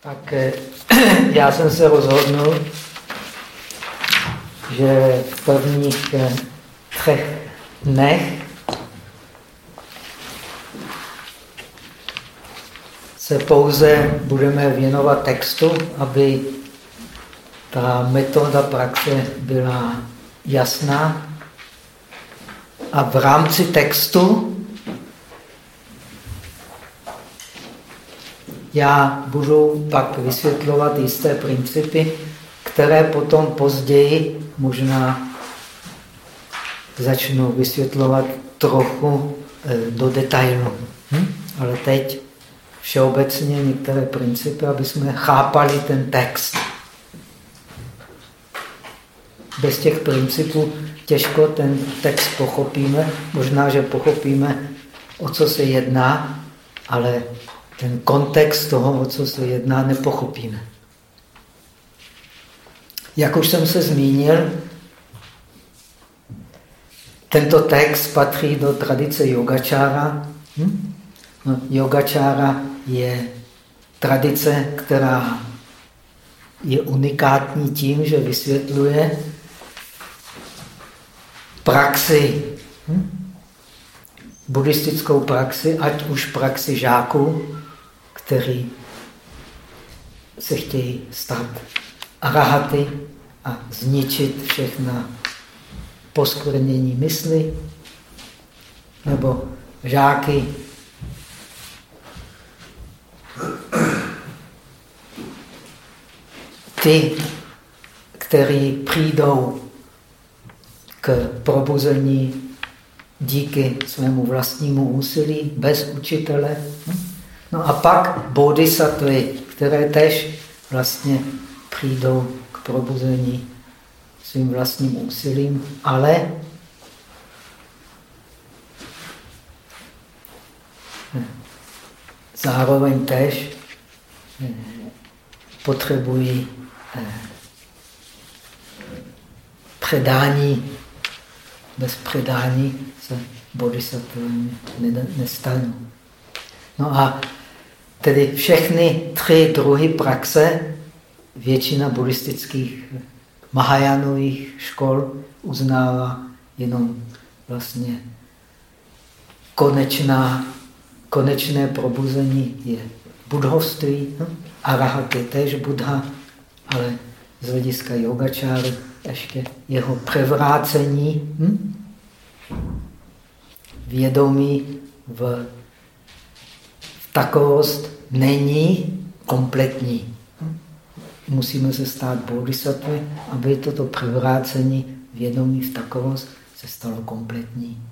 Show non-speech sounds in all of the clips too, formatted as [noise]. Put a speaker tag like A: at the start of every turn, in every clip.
A: Tak eh, [clears throat] já jsem se rozhodnul, že v prvních eh, třech dnech se pouze budeme věnovat textu, aby ta metoda praxe byla jasná. A v rámci textu já budu pak vysvětlovat jisté principy, které potom později možná začnu vysvětlovat trochu eh, do detailu. Hm? Ale teď všeobecně některé principy, aby jsme chápali ten text. Bez těch principů těžko ten text pochopíme. Možná, že pochopíme, o co se jedná, ale ten kontext toho, o co se jedná, nepochopíme. Jak už jsem se zmínil, tento text patří do tradice yogačára. Hm? No, yogačára je tradice, která je unikátní tím, že vysvětluje praxi, hm? buddhistickou praxi, ať už praxi žáků, kteří se chtějí stát arahaty a zničit všechna poskvrnění mysli, nebo žáky, ty, kteří přijdou k probuzení díky svému vlastnímu úsilí, bez učitele. No a pak bodhisattvy, které tež vlastně přijdou k probuzení svým vlastním úsilím, ale zároveň tež eh, potřebují eh, předání. Bez předání se bodhisattvem nestanou. No a tedy všechny tři druhy praxe většina buddhistických Mahajánových škol uznává jenom vlastně konečná, konečné probuzení je budhovství. No? Arahat je též Buddha, ale z hlediska yogačáry ještě jeho převrácení hm? vědomí v takovost není kompletní musíme se stát bodhisattvy, aby toto převrácení vědomí v takovost se stalo kompletní.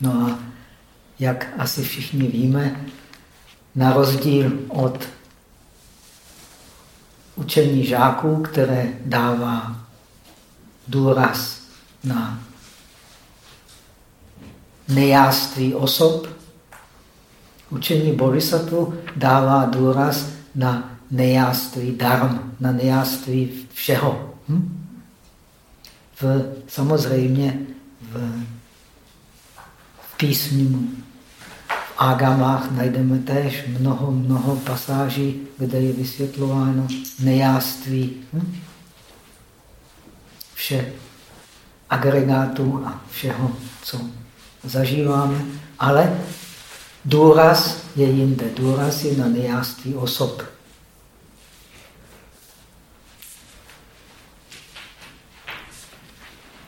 A: No a jak asi všichni víme, na rozdíl od učení žáků, které dává důraz na nejáství osob, učení bodhisattva dává důraz na nejáství darm, na nejáství všeho. Hm? V, samozřejmě v, v písmu, v agamách najdeme též mnoho, mnoho pasáží, kde je vysvětlováno nejáství hm? vše agregátů a všeho, co zažíváme, ale důraz je jinde. Důraz je na nejáství osob.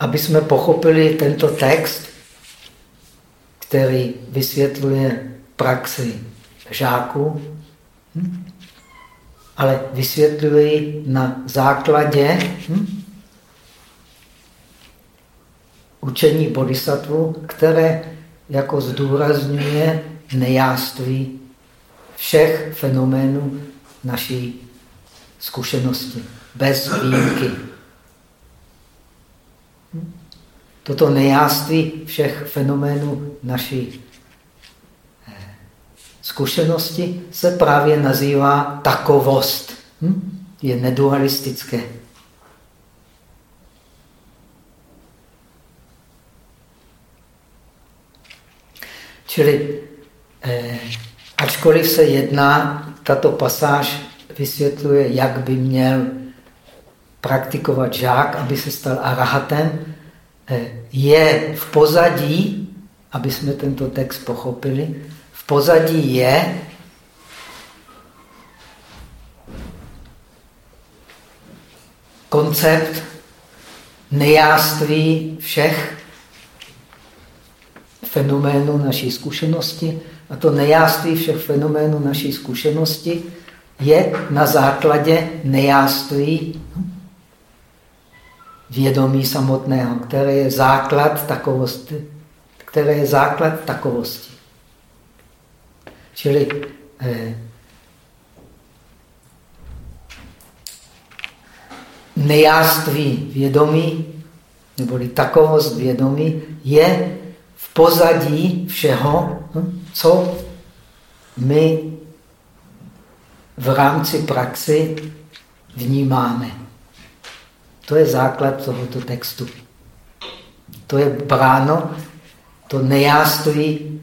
A: aby jsme pochopili tento text, který vysvětluje praxi žáků, hm? ale vysvětluje ji na základě hm? učení bodhisattva, které jako zdůrazňuje nejáství všech fenoménů naší zkušenosti, bez výjimky. Toto nejáství všech fenoménů naší eh, zkušenosti se právě nazývá takovost. Hm? Je nedualistické. Čili ačkoliv se jedná tato pasáž vysvětluje, jak by měl praktikovat žák, aby se stal arahatem, eh, je v pozadí, aby jsme tento text pochopili, v pozadí je koncept nejáství všech fenoménů naší zkušenosti. A to nejáství všech fenoménů naší zkušenosti je na základě nejáství vědomí samotného, které je základ takovosti. Které je základ takovosti. Čili eh, nejáství vědomí, neboli takovost vědomí, je v pozadí všeho, co my v rámci praxi vnímáme. To je základ tohoto textu. To je bráno, to nejáství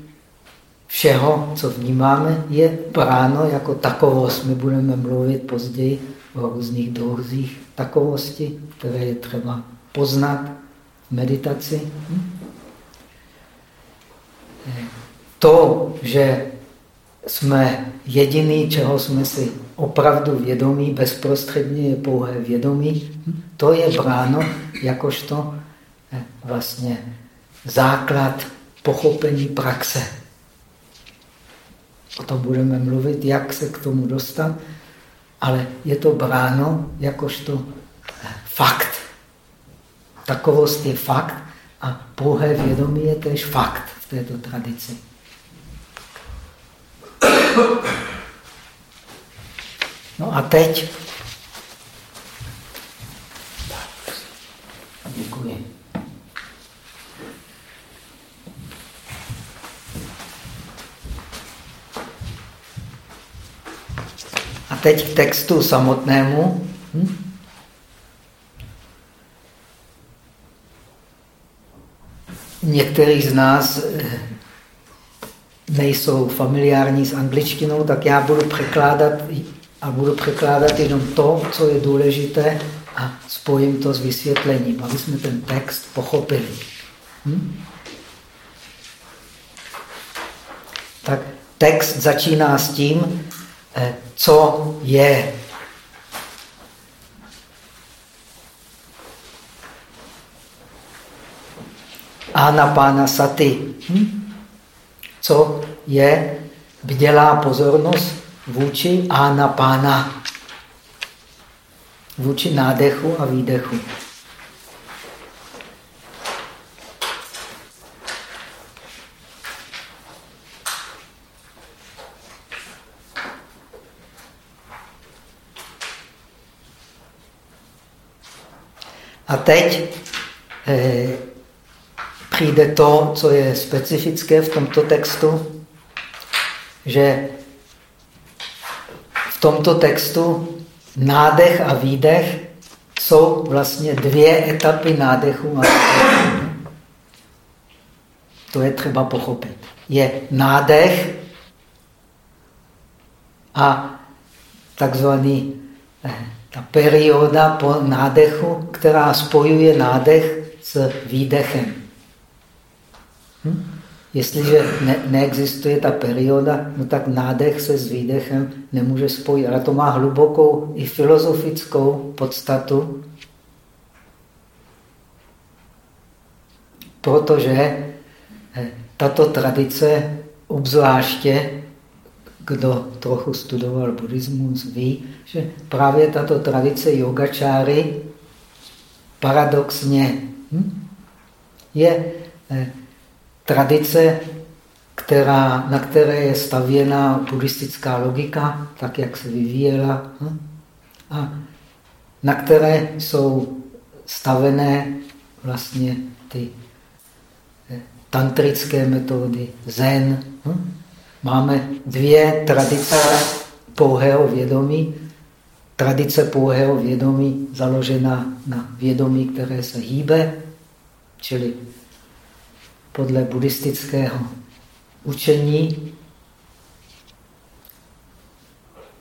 A: všeho, co vnímáme, je bráno jako takovost. My budeme mluvit později o různých druzích takovosti, které je třeba poznat v meditaci. To, že jsme jediný, čeho jsme si opravdu vědomí, bezprostředně je pouhé vědomí, to je bráno jakožto eh, vlastně základ pochopení praxe. O tom budeme mluvit, jak se k tomu dostat, ale je to bráno jakožto eh, fakt. Takovost je fakt a pouhé vědomí je tež fakt v této tradici. No a teď děkuji. A teď k textu samotnému. Hm? Některý z nás eh, nejsou familiární s angličtinou, tak já budu překládat a budu překládat jenom to, co je důležité a spojím to s vysvětlením, aby jsme ten text pochopili. Hm? Tak text začíná s tím, eh, co je Anapána Sati. Hm? co je bdělá pozornost vůči pána, vůči nádechu a výdechu. A teď eh, přijde to, co je specifické v tomto textu, že v tomto textu nádech a výdech jsou vlastně dvě etapy nádechu a výdechu. To je třeba pochopit. Je nádech a takzvaný eh, ta perioda po nádechu, která spojuje nádech s výdechem. Hm? Jestliže ne, neexistuje ta perioda, no tak nádech se s výdechem nemůže spojit. Ale to má hlubokou i filozofickou podstatu, protože eh, tato tradice, obzvláště kdo trochu studoval buddhismus, ví, že právě tato tradice yogačáry paradoxně hm, je eh, tradice, která, na které je stavěna buddhistická logika, tak jak se vyvíjela, hm? a na které jsou stavené vlastně ty eh, tantrické metody, zen. Hm? Máme dvě tradice pouhého vědomí. Tradice pouhého vědomí založená na vědomí, které se hýbe, čili podle buddhistického učení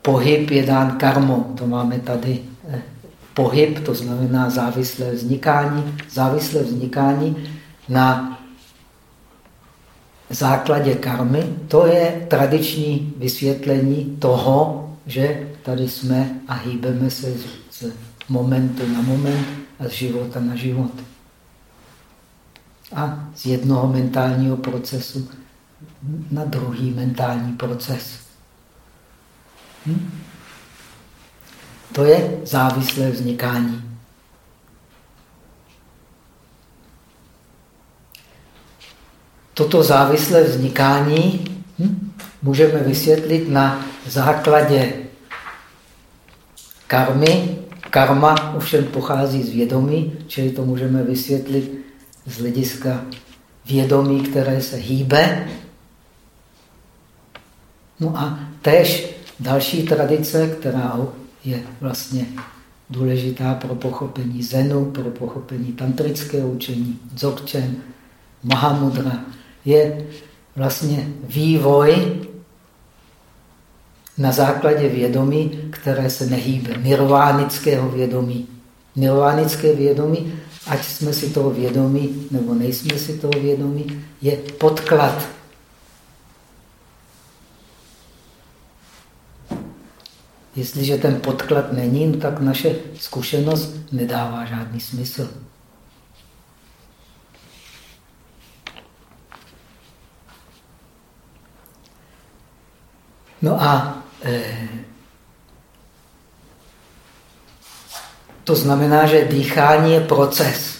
A: pohyb je dán karmou. To máme tady eh, pohyb, to znamená závislé vznikání. Závislé vznikání na základě karmy, to je tradiční vysvětlení toho, že tady jsme a hýbeme se z momentu na moment a z života na život. A z jednoho mentálního procesu na druhý mentální proces. Hm? To je závislé vznikání. Toto závislé vznikání hm, můžeme vysvětlit na základě karmy. Karma ovšem pochází z vědomí, čili to můžeme vysvětlit z hlediska vědomí, které se hýbe. No a tež další tradice, která je vlastně důležitá pro pochopení Zenu, pro pochopení tantrického učení, Dzogchen, Mahamudra, je vlastně vývoj na základě vědomí, které se nehýbe, nirvánického vědomí. Nirvánické vědomí, ať jsme si toho vědomí, nebo nejsme si toho vědomí, je podklad. Jestliže ten podklad není, no tak naše zkušenost nedává žádný smysl. No a e, to znamená, že dýchání je proces.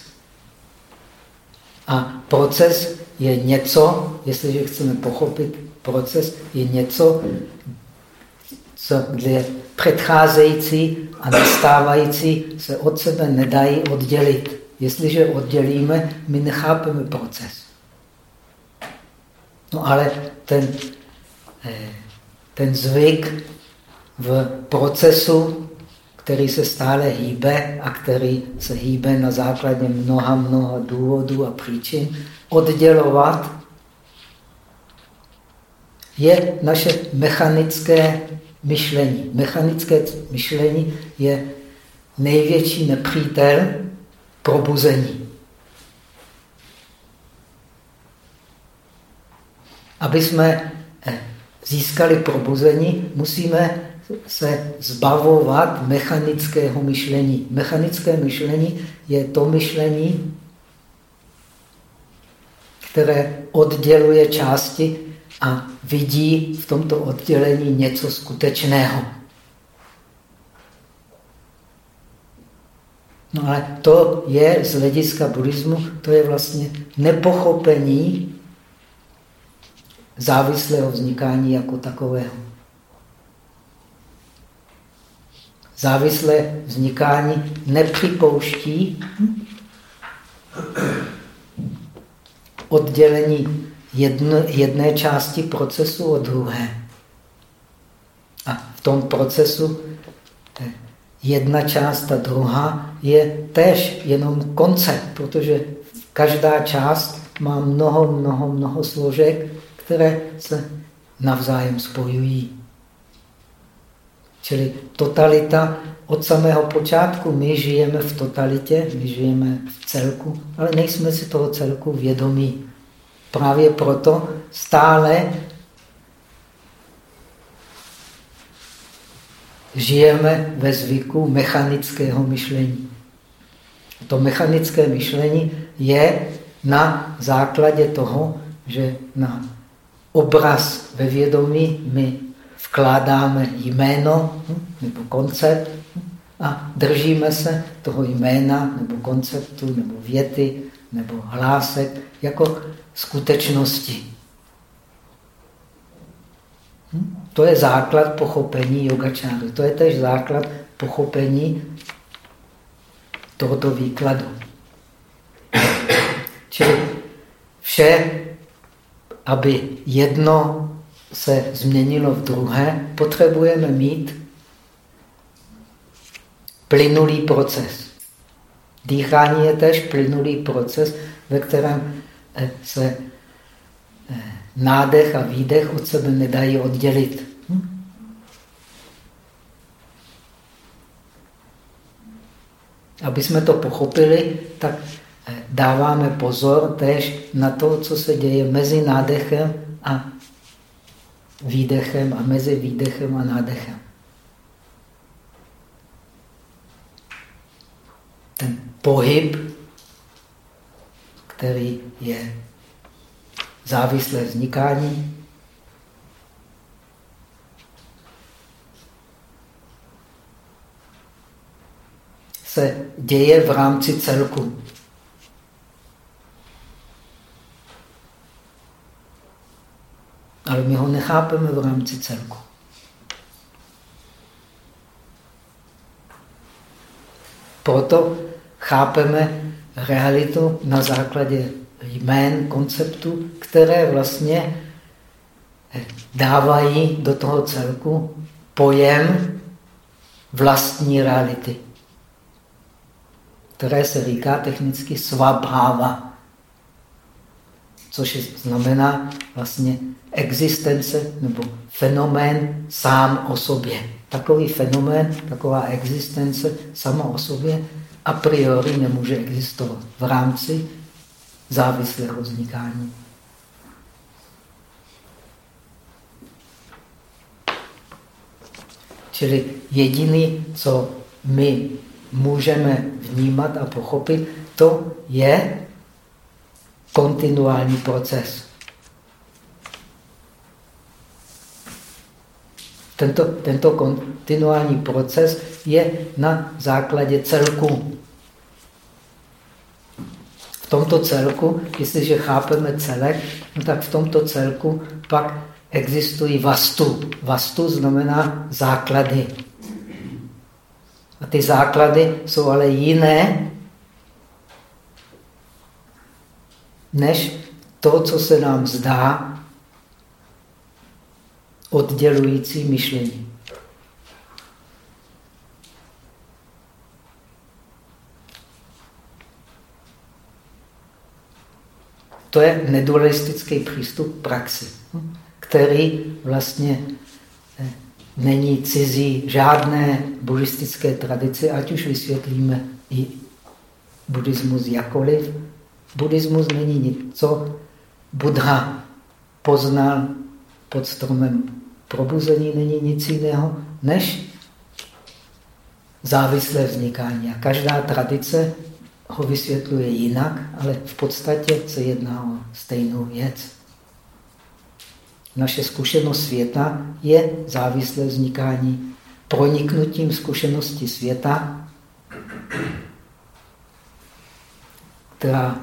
A: A proces je něco, jestliže chceme pochopit proces, je něco, co, kde předcházející a nastávající se od sebe nedají oddělit. Jestliže oddělíme, my nechápeme proces. No ale ten eh, ten zvyk v procesu, který se stále hýbe a který se hýbe na základě mnoha, mnoha důvodů a příčin, oddělovat, je naše mechanické myšlení. Mechanické myšlení je největší nepřítel probuzení. Aby jsme získali probuzení, musíme se zbavovat mechanického myšlení. Mechanické myšlení je to myšlení, které odděluje části a vidí v tomto oddělení něco skutečného. No ale to je z hlediska buddhismu, to je vlastně nepochopení závislého vznikání jako takového. Závislé vznikání nepřipouští oddělení jedno, jedné části procesu od druhé. A v tom procesu jedna část a druhá je též jenom koncept, protože každá část má mnoho, mnoho, mnoho složek které se navzájem spojují. Čili totalita od samého počátku, my žijeme v totalitě, my žijeme v celku, ale nejsme si toho celku vědomí. Právě proto stále žijeme ve zvyku mechanického myšlení. To mechanické myšlení je na základě toho, že na obraz ve vědomí my vkládáme jméno hm, nebo koncept a držíme se toho jména nebo konceptu nebo věty nebo hlásek jako skutečnosti. Hm? To je základ pochopení yogačáry. To je tež základ pochopení tohoto výkladu. Čili vše aby jedno se změnilo v druhé, potřebujeme mít plynulý proces. Dýchání je tež plynulý proces, ve kterém eh, se eh, nádech a výdech od sebe nedají oddělit. Hm? Aby jsme to pochopili, tak eh, dáváme pozor též na to, co se děje mezi nádechem a výdechem a mezi výdechem a nádechem. Ten pohyb, který je závislé vznikání, se děje v rámci celku. Ale my ho nechápeme v rámci celku. Proto chápeme realitu na základě jmén, konceptů, které vlastně dávají do toho celku pojem vlastní reality, které se říká technicky svabháva, což znamená vlastně existence nebo fenomén sám o sobě. Takový fenomén, taková existence sama o sobě a priori nemůže existovat v rámci závislého vznikání. Čili jediný, co my můžeme vnímat a pochopit, to je kontinuální proces. Tento, tento kontinuální proces je na základě celku. V tomto celku, jestliže chápeme celek, no tak v tomto celku pak existují vastu. Vastu znamená základy. A ty základy jsou ale jiné, než to, co se nám zdá oddělující myšlení. To je nedualistický přístup praxi, který vlastně eh, není cizí žádné buddhistické tradici, ať už vysvětlíme i buddhismus jakoliv. Buddhismus není nic, co Buddha poznal pod stromem probuzení není nic jiného než závislé vznikání. A každá tradice ho vysvětluje jinak, ale v podstatě se jedná o stejnou věc. Naše zkušenost světa je závislé vznikání. Proniknutím zkušenosti světa, která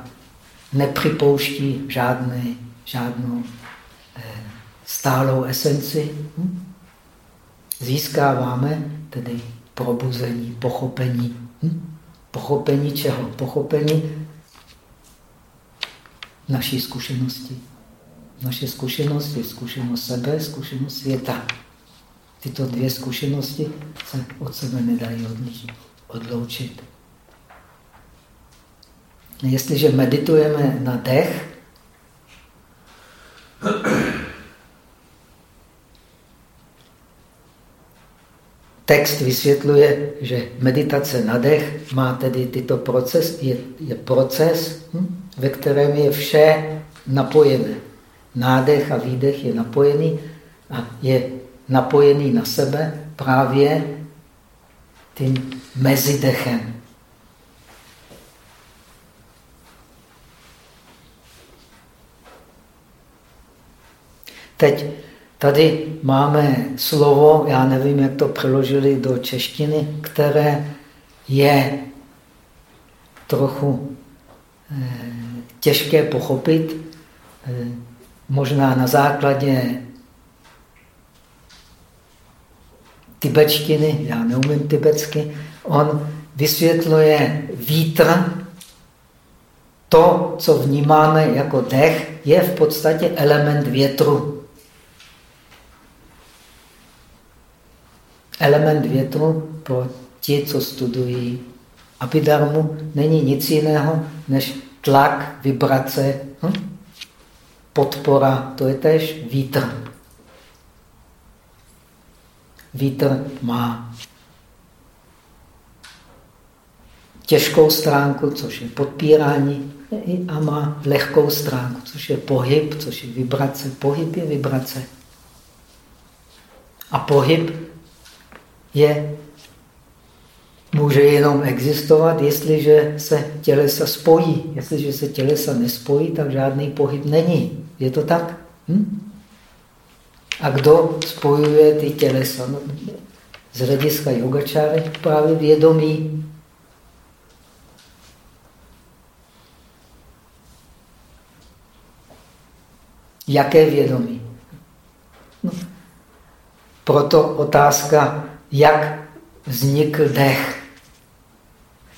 A: nepřipouští žádné, žádnou eh, stálou esenci, hm? získáváme tedy probuzení, pochopení. Hm? Pochopení čeho? Pochopení naší zkušenosti. Naše zkušenost je zkušenost sebe, zkušenost světa. Tyto dvě zkušenosti se od sebe nedají odloučit. Jestliže meditujeme na dech, Text vysvětluje, že meditace na dech má tedy tyto proces, je, je proces, hm, ve kterém je vše napojené. Nádech a výdech je napojený a je napojený na sebe právě tím mezidechem. Teď Tady máme slovo, já nevím, jak to přeložili do češtiny, které je trochu eh, těžké pochopit, eh, možná na základě tibetštiny, já neumím tibetsky, on vysvětluje vítr, to, co vnímáme jako dech, je v podstatě element větru. Element větru pro ti, co studují Abidarmu, není nic jiného než tlak, vibrace, hm? podpora, to je tež vítr. Vítr má těžkou stránku, což je podpírání, a má lehkou stránku, což je pohyb, což je vibrace. Pohyb je vibrace. A pohyb je, může jenom existovat, jestliže se tělesa spojí. Jestliže se tělesa nespojí, tak žádný pohyb není. Je to tak? Hm? A kdo spojuje ty tělesa? No, z hlediska yogačáry právě vědomí. Jaké vědomí? No. Proto otázka, jak vznikl dech.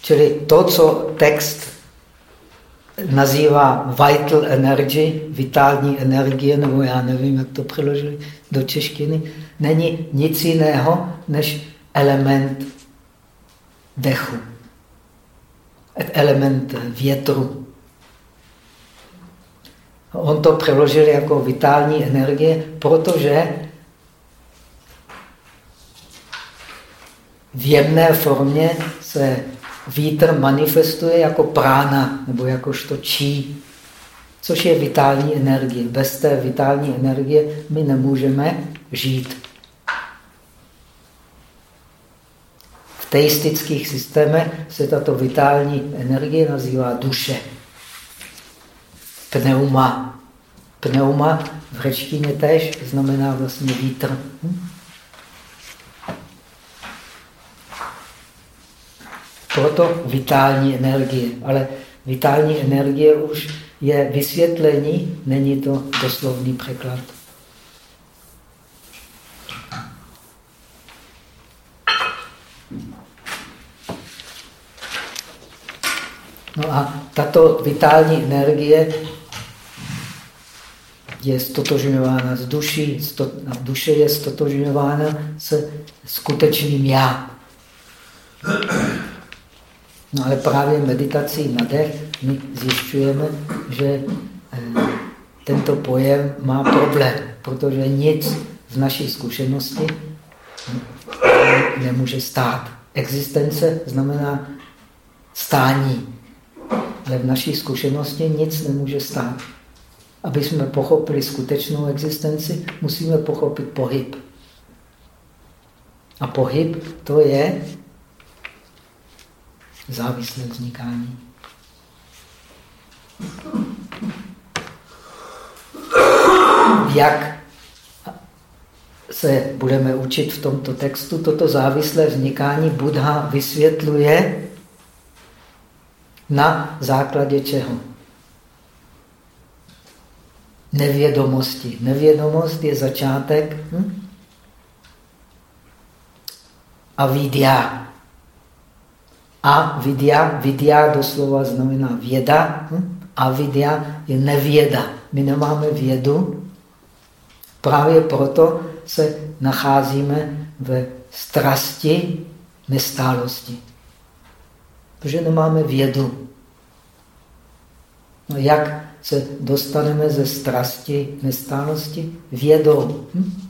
A: Čili to, co text nazývá vital energy, vitální energie, nebo já nevím, jak to přeložili do češtiny, není nic jiného než element dechu, element větru. On to přeložil jako vitální energie, protože v jemné formě se vítr manifestuje jako prána nebo jakožto čí, což je vitální energie. Bez té vitální energie my nemůžeme žít. V teistických systémech se tato vitální energie nazývá duše. Pneuma. Pneuma v řečtině tež znamená vlastně vítr. Hm? Proto vitální energie. Ale vitální energie už je vysvětlení, není to doslovný překlad. No a tato vitální energie je stotožňována s duší, a duše je stotožňována s skutečným já. No ale právě meditací na dech my zjišťujeme, že eh, tento pojem má problém, protože nic v naší zkušenosti nemůže stát. Existence znamená stání, ale v naší zkušenosti nic nemůže stát. Aby jsme pochopili skutečnou existenci, musíme pochopit pohyb. A pohyb to je závislé vznikání. Jak se budeme učit v tomto textu, toto závislé vznikání Buddha vysvětluje na základě čeho? Nevědomosti. Nevědomost je začátek hm? a vidya. A vidya, vidya doslova znamená věda, hm? a vidya je nevěda. My nemáme vědu, právě proto se nacházíme ve strasti nestálosti. Protože nemáme vědu. No jak se dostaneme ze strasti nestálosti? Vědou. Hm?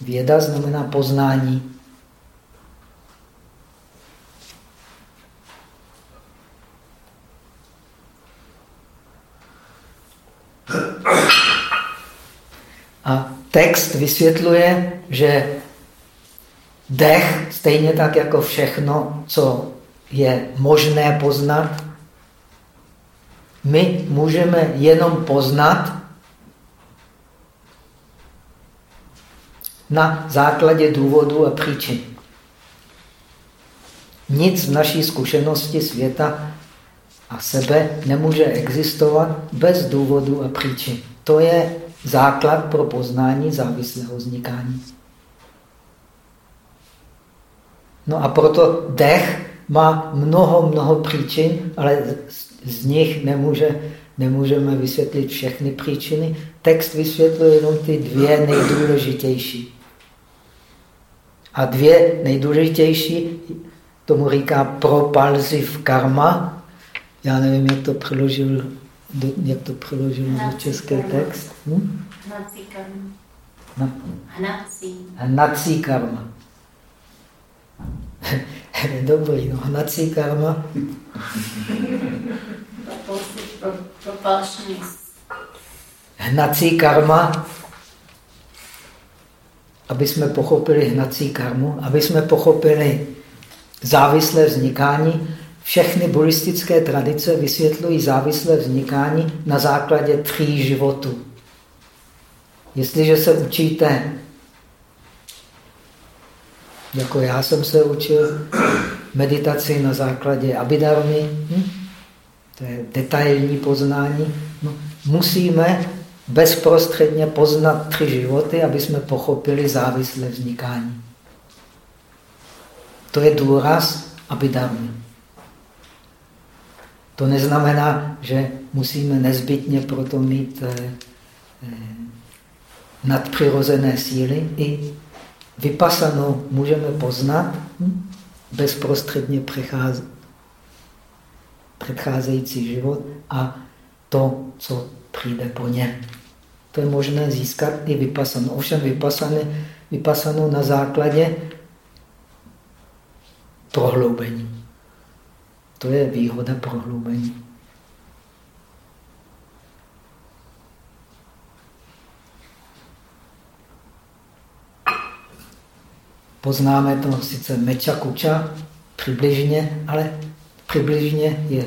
A: Věda znamená poznání. A text vysvětluje, že dech, stejně tak jako všechno, co je možné poznat, my můžeme jenom poznat na základě důvodu a příčin. Nic v naší zkušenosti světa a sebe nemůže existovat bez důvodu a příčin. To je základ pro poznání závislého vznikání. No a proto dech má mnoho, mnoho příčin, ale z nich nemůže, nemůžeme vysvětlit všechny příčiny. Text vysvětluje jenom ty dvě nejdůležitější. A dvě nejdůležitější, tomu říká propulsive karma. Já nevím, jak to přeložil do, jak to přeložil na český text? Hm?
B: Hnací karma.
A: Na, hnací. karma. [laughs] Dobrý, no hnací karma. Hnací karma, aby jsme pochopili hnací karmu, aby jsme pochopili závislé vznikání, všechny buddhistické tradice vysvětlují závislé vznikání na základě tří životů. Jestliže se učíte, jako já jsem se učil meditaci na základě abidarmy, hm? to je detailní poznání, no, musíme bezprostředně poznat tři životy, aby jsme pochopili závislé vznikání. To je důraz abidarmy. To neznamená, že musíme nezbytně proto mít eh, eh, nadpřirozené síly. I vypasanou můžeme poznat hm? bezprostředně předcházející život a to, co přijde po něm. To je možné získat i vypasanou. Ovšem vypasanou, vypasanou na základě prohloubení. To je výhoda prohloubení. Poznáme to sice meča kuča, přibližně, ale přibližně je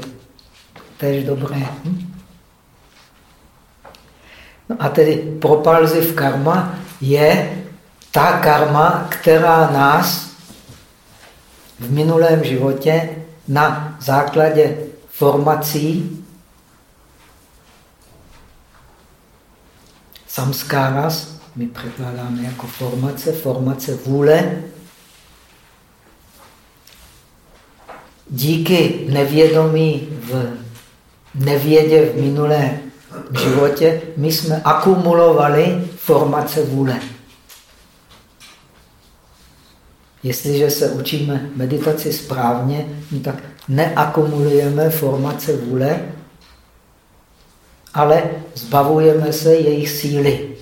A: tež dobré. Hm? No a tedy propalziv karma je ta karma, která nás v minulém životě na základě formací samskáras, my překládáme jako formace, formace vůle, díky nevědomí v nevědě v minulé životě, my jsme akumulovali formace vůle. Jestliže se učíme meditaci správně, no tak neakumulujeme formace vůle, ale zbavujeme se jejich síly.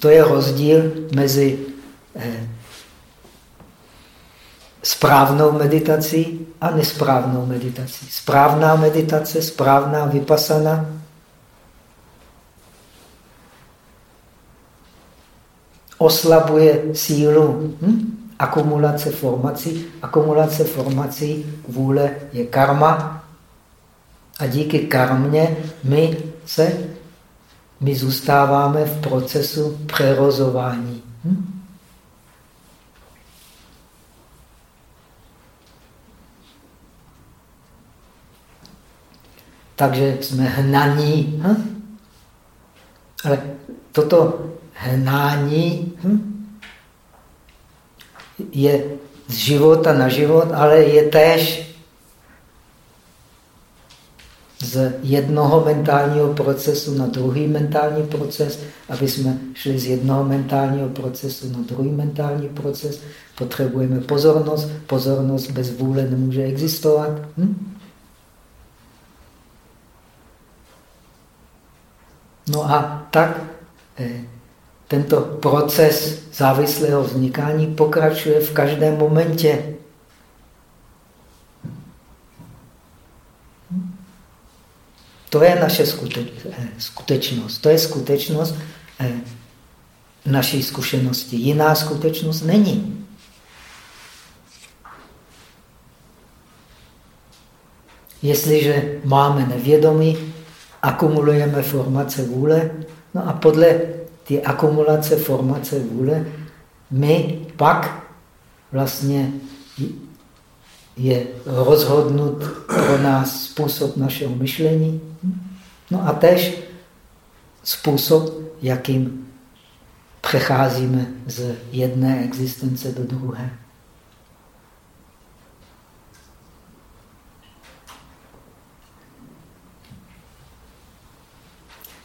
A: To je rozdíl mezi eh, správnou meditací a nesprávnou meditací. Správná meditace, správná vypasana oslabuje sílu hm? Akumulace formací. Akumulace formací vůle je karma a díky karmě my se my zůstáváme v procesu přerozování. Hm? Takže jsme hnaní. Hm? Ale toto hnání hm? Je z života na život, ale je též z jednoho mentálního procesu na druhý mentální proces, aby jsme šli z jednoho mentálního procesu na druhý mentální proces, potřebujeme pozornost. Pozornost bez vůle nemůže existovat. Hm? No a tak eh, tento proces závislého vznikání pokračuje v každém momentě. To je naše skutečnost. To je skutečnost eh, naší zkušenosti. Jiná skutečnost není. Jestliže máme nevědomí, akumulujeme formace vůle, no a podle ty akumulace formace vůle, my pak vlastně je rozhodnut pro nás způsob našeho myšlení, no a tež způsob, jakým přecházíme z jedné existence do druhé.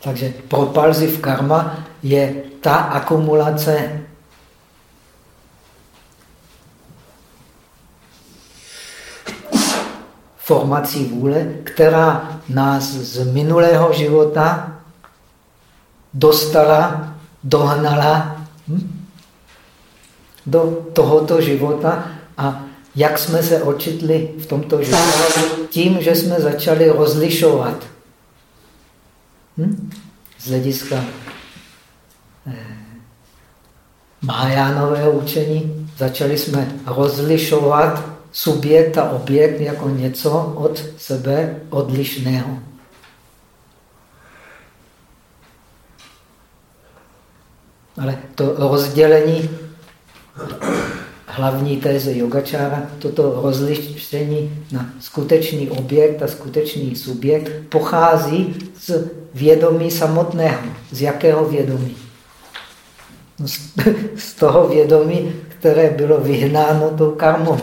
A: Takže propalziv karma je ta akumulace formací vůle, která nás z minulého života dostala, dohnala hm? do tohoto života A jak jsme se očitli v tomto životě? Tím, že jsme začali rozlišovat. Hm? Z hlediska eh, Mahajánového učení začali jsme rozlišovat subjekt a objekt jako něco od sebe odlišného. Ale to rozdělení hlavní téze yogačára, toto rozlišení na skutečný objekt a skutečný subjekt pochází z vědomí samotného. Z jakého vědomí? No z, [laughs] toho vědomí, které bylo vyhnáno tou karmou.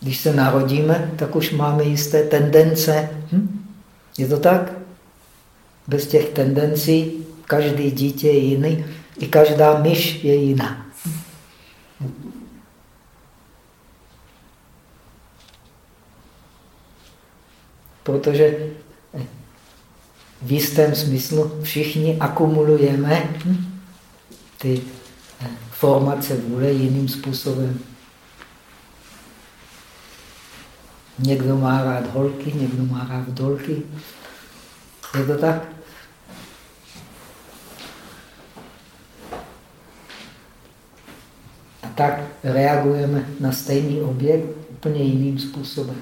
A: Když se narodíme, tak už máme jisté tendence. Hm? Je to tak? Bez těch tendencí každý dítě je jiný, i každá myš je jiná. Protože v jistém smyslu všichni akumulujeme ty formace vůle jiným způsobem. Někdo má rád holky, někdo má rád dolky. Je to tak? A tak reagujeme na stejný objekt úplně jiným způsobem.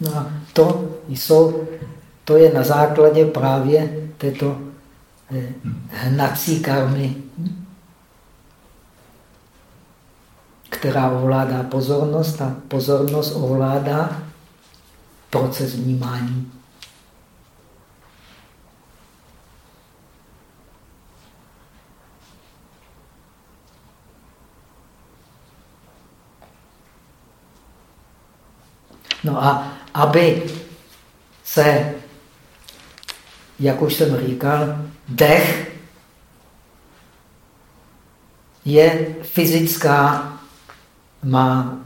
A: No a to, jsou, to je na základě právě této eh, hnací karmy, která ovládá pozornost a pozornost ovládá proces vnímání. No a aby se, jak už jsem říkal, dech je fyzická, má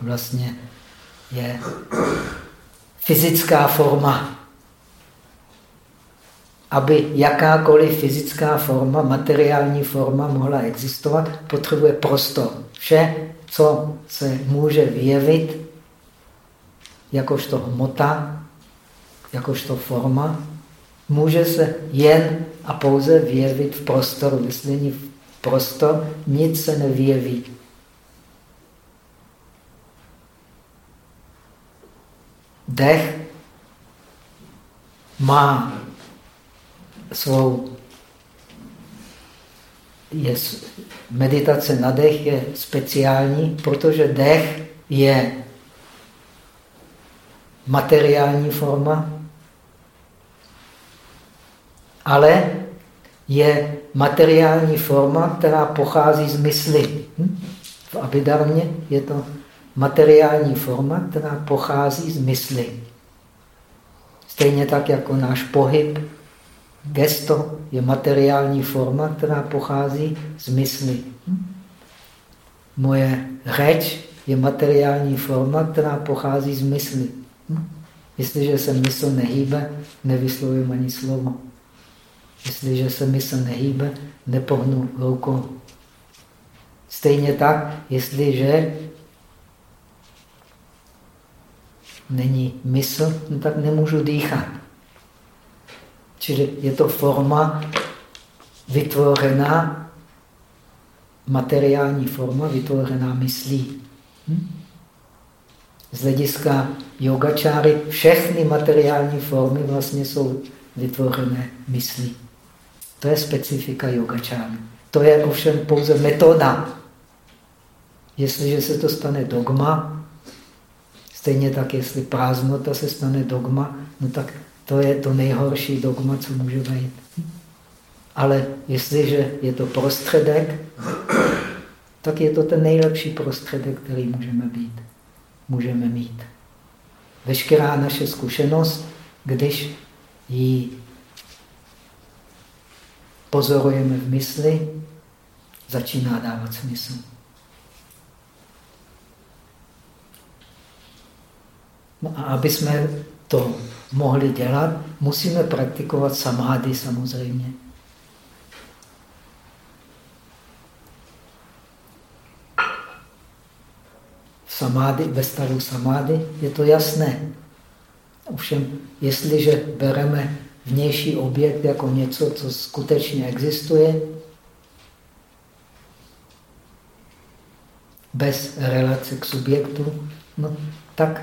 A: vlastně je fyzická forma. Aby jakákoliv fyzická forma, materiální forma mohla existovat, potřebuje prostor. Vše, co se může vyjevit, jakožto hmota, jakožto forma, může se jen a pouze vyjevit v prostoru. Jestli není v prostor, nic se nevyjeví. Dech má svou je, meditace na dech je speciální, protože dech je materiální forma, ale je materiální forma, která pochází z mysli. Hm? V Abidarmě je to materiální forma, která pochází z mysli. Stejně tak jako náš pohyb, gesto je materiální forma, která pochází z mysli. Hm? Moje řeč je materiální forma, která pochází z mysli. Jestliže se mysl nehýbe, nevyslovím ani slovo. Jestliže se mysl nehýbe, nepohnu rukou. Stejně tak, jestliže není mysl, no tak nemůžu dýchat. Čili je to forma vytvořená, materiální forma vytvořená myslí. Hm? Z hlediska yogačáry všechny materiální formy vlastně jsou vytvořené myslí. To je specifika yogačáry. To je ovšem pouze metoda. Jestliže se to stane dogma, stejně tak, jestli prázdnota se stane dogma, no tak to je to nejhorší dogma, co může být. Ale jestliže je to prostředek, tak je to ten nejlepší prostředek, který můžeme být můžeme mít. Veškerá naše zkušenost, když ji pozorujeme v mysli, začíná dávat smysl. No a aby jsme to mohli dělat, musíme praktikovat samády samozřejmě. Samády, ve stavu samády je to jasné. Ovšem, jestliže bereme vnější objekt jako něco, co skutečně existuje, bez relace k subjektu, no, tak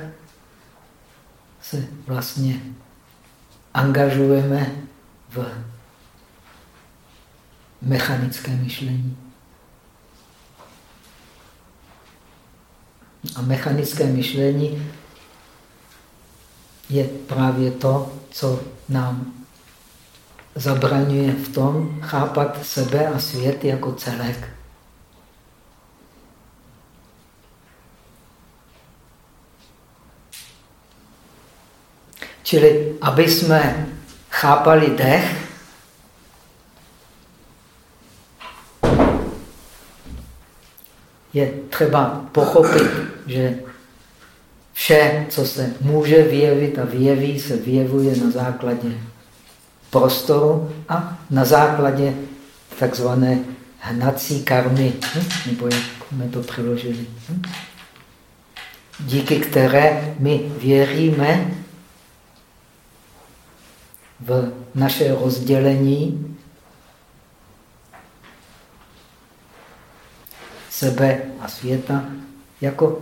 A: se vlastně angažujeme v mechanické myšlení. A mechanické myšlení je právě to, co nám zabraňuje v tom chápat sebe a svět jako celek. Čili, aby jsme chápali dech, je třeba pochopit, že vše, co se může vyjevit a vyjeví, se vyjevuje na základě prostoru a na základě takzvané hnací karmy, hm? nebo jak jsme to přeložili, hm? díky které my věříme v naše rozdělení sebe a světa jako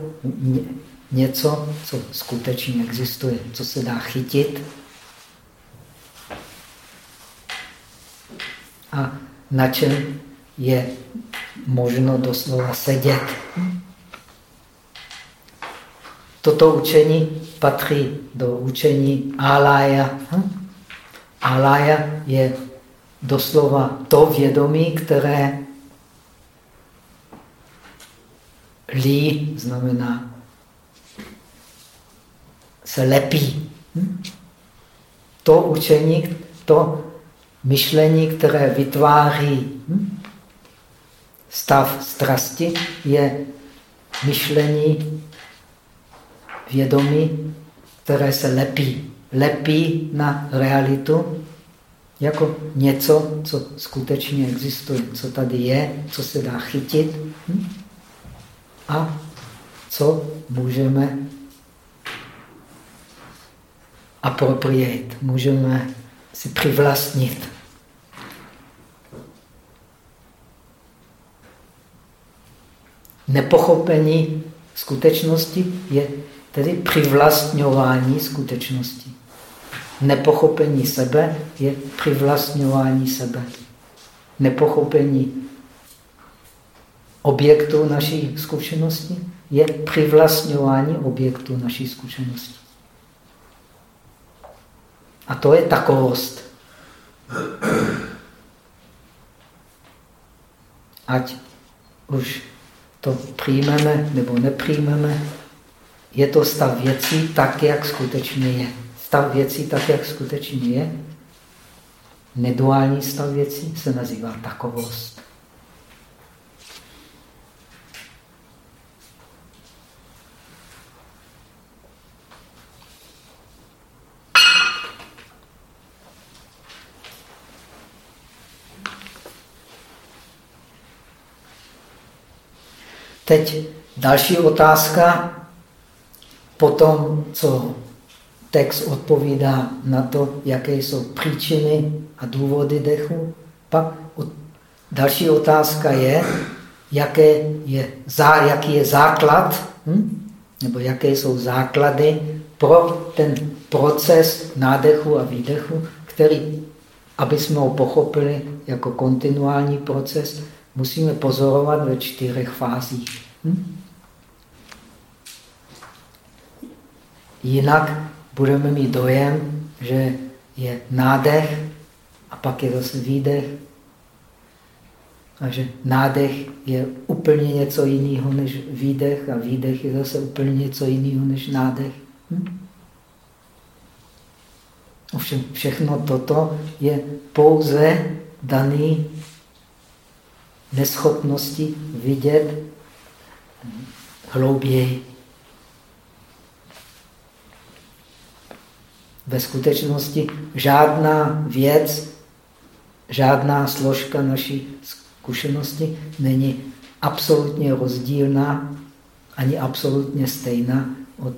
A: něco, co skutečně existuje, co se dá chytit a na čem je možno doslova sedět. Toto učení patří do učení Alaya. Alaya je doslova to vědomí, které Lí znamená se lepí. Hm? To učení, to myšlení, které vytváří hm? stav strasti, je myšlení vědomí, které se lepí. Lepí na realitu jako něco, co skutečně existuje, co tady je, co se dá chytit. Hm? A co můžeme appropriate, můžeme si přivlastnit. Nepochopení skutečnosti je tedy přivlastňování skutečnosti. Nepochopení sebe je přivlastňování sebe. Nepochopení objektu naší zkušenosti je přivlastňování objektu naší zkušenosti. A to je takovost. Ať už to přijmeme nebo nepřijmeme, je to stav věcí tak, jak skutečně je. Stav věcí tak, jak skutečně je. Neduální stav věcí se nazývá takovost. Teď další otázka, po tom, co text odpovídá na to, jaké jsou příčiny a důvody dechu. Pak další otázka je, jaké je, jaký je základ, hm? nebo jaké jsou základy pro ten proces nádechu a výdechu, který, aby jsme ho pochopili jako kontinuální proces, musíme pozorovat ve čtyřech fázích. Hm? Jinak budeme mít dojem, že je nádech a pak je zase výdech. A že nádech je úplně něco jiného než výdech a výdech je zase úplně něco jiného než nádech. Hm? Ovšem všechno toto je pouze daný neschopnosti vidět hlouběji. ve skutečnosti žádná věc, žádná složka naší zkušenosti není absolutně rozdílná ani absolutně stejná od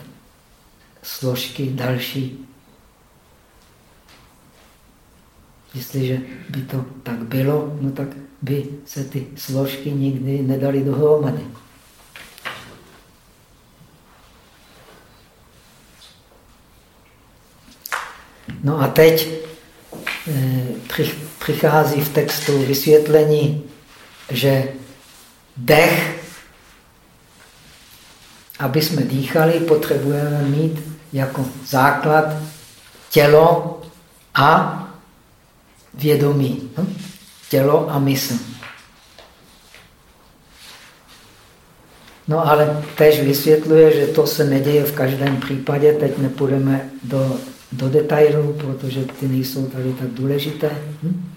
A: složky další. Jestliže by to tak bylo, no tak by se ty složky nikdy nedaly dohromady. No a teď eh, přichází v textu vysvětlení, že dech, aby jsme dýchali, potřebujeme mít jako základ tělo a vědomí. Hm? Tělo a mysl. No ale tež vysvětluje, že to se neděje v každém případě. Teď nepůjdeme do, do detailů, protože ty nejsou tady tak důležité. Hm?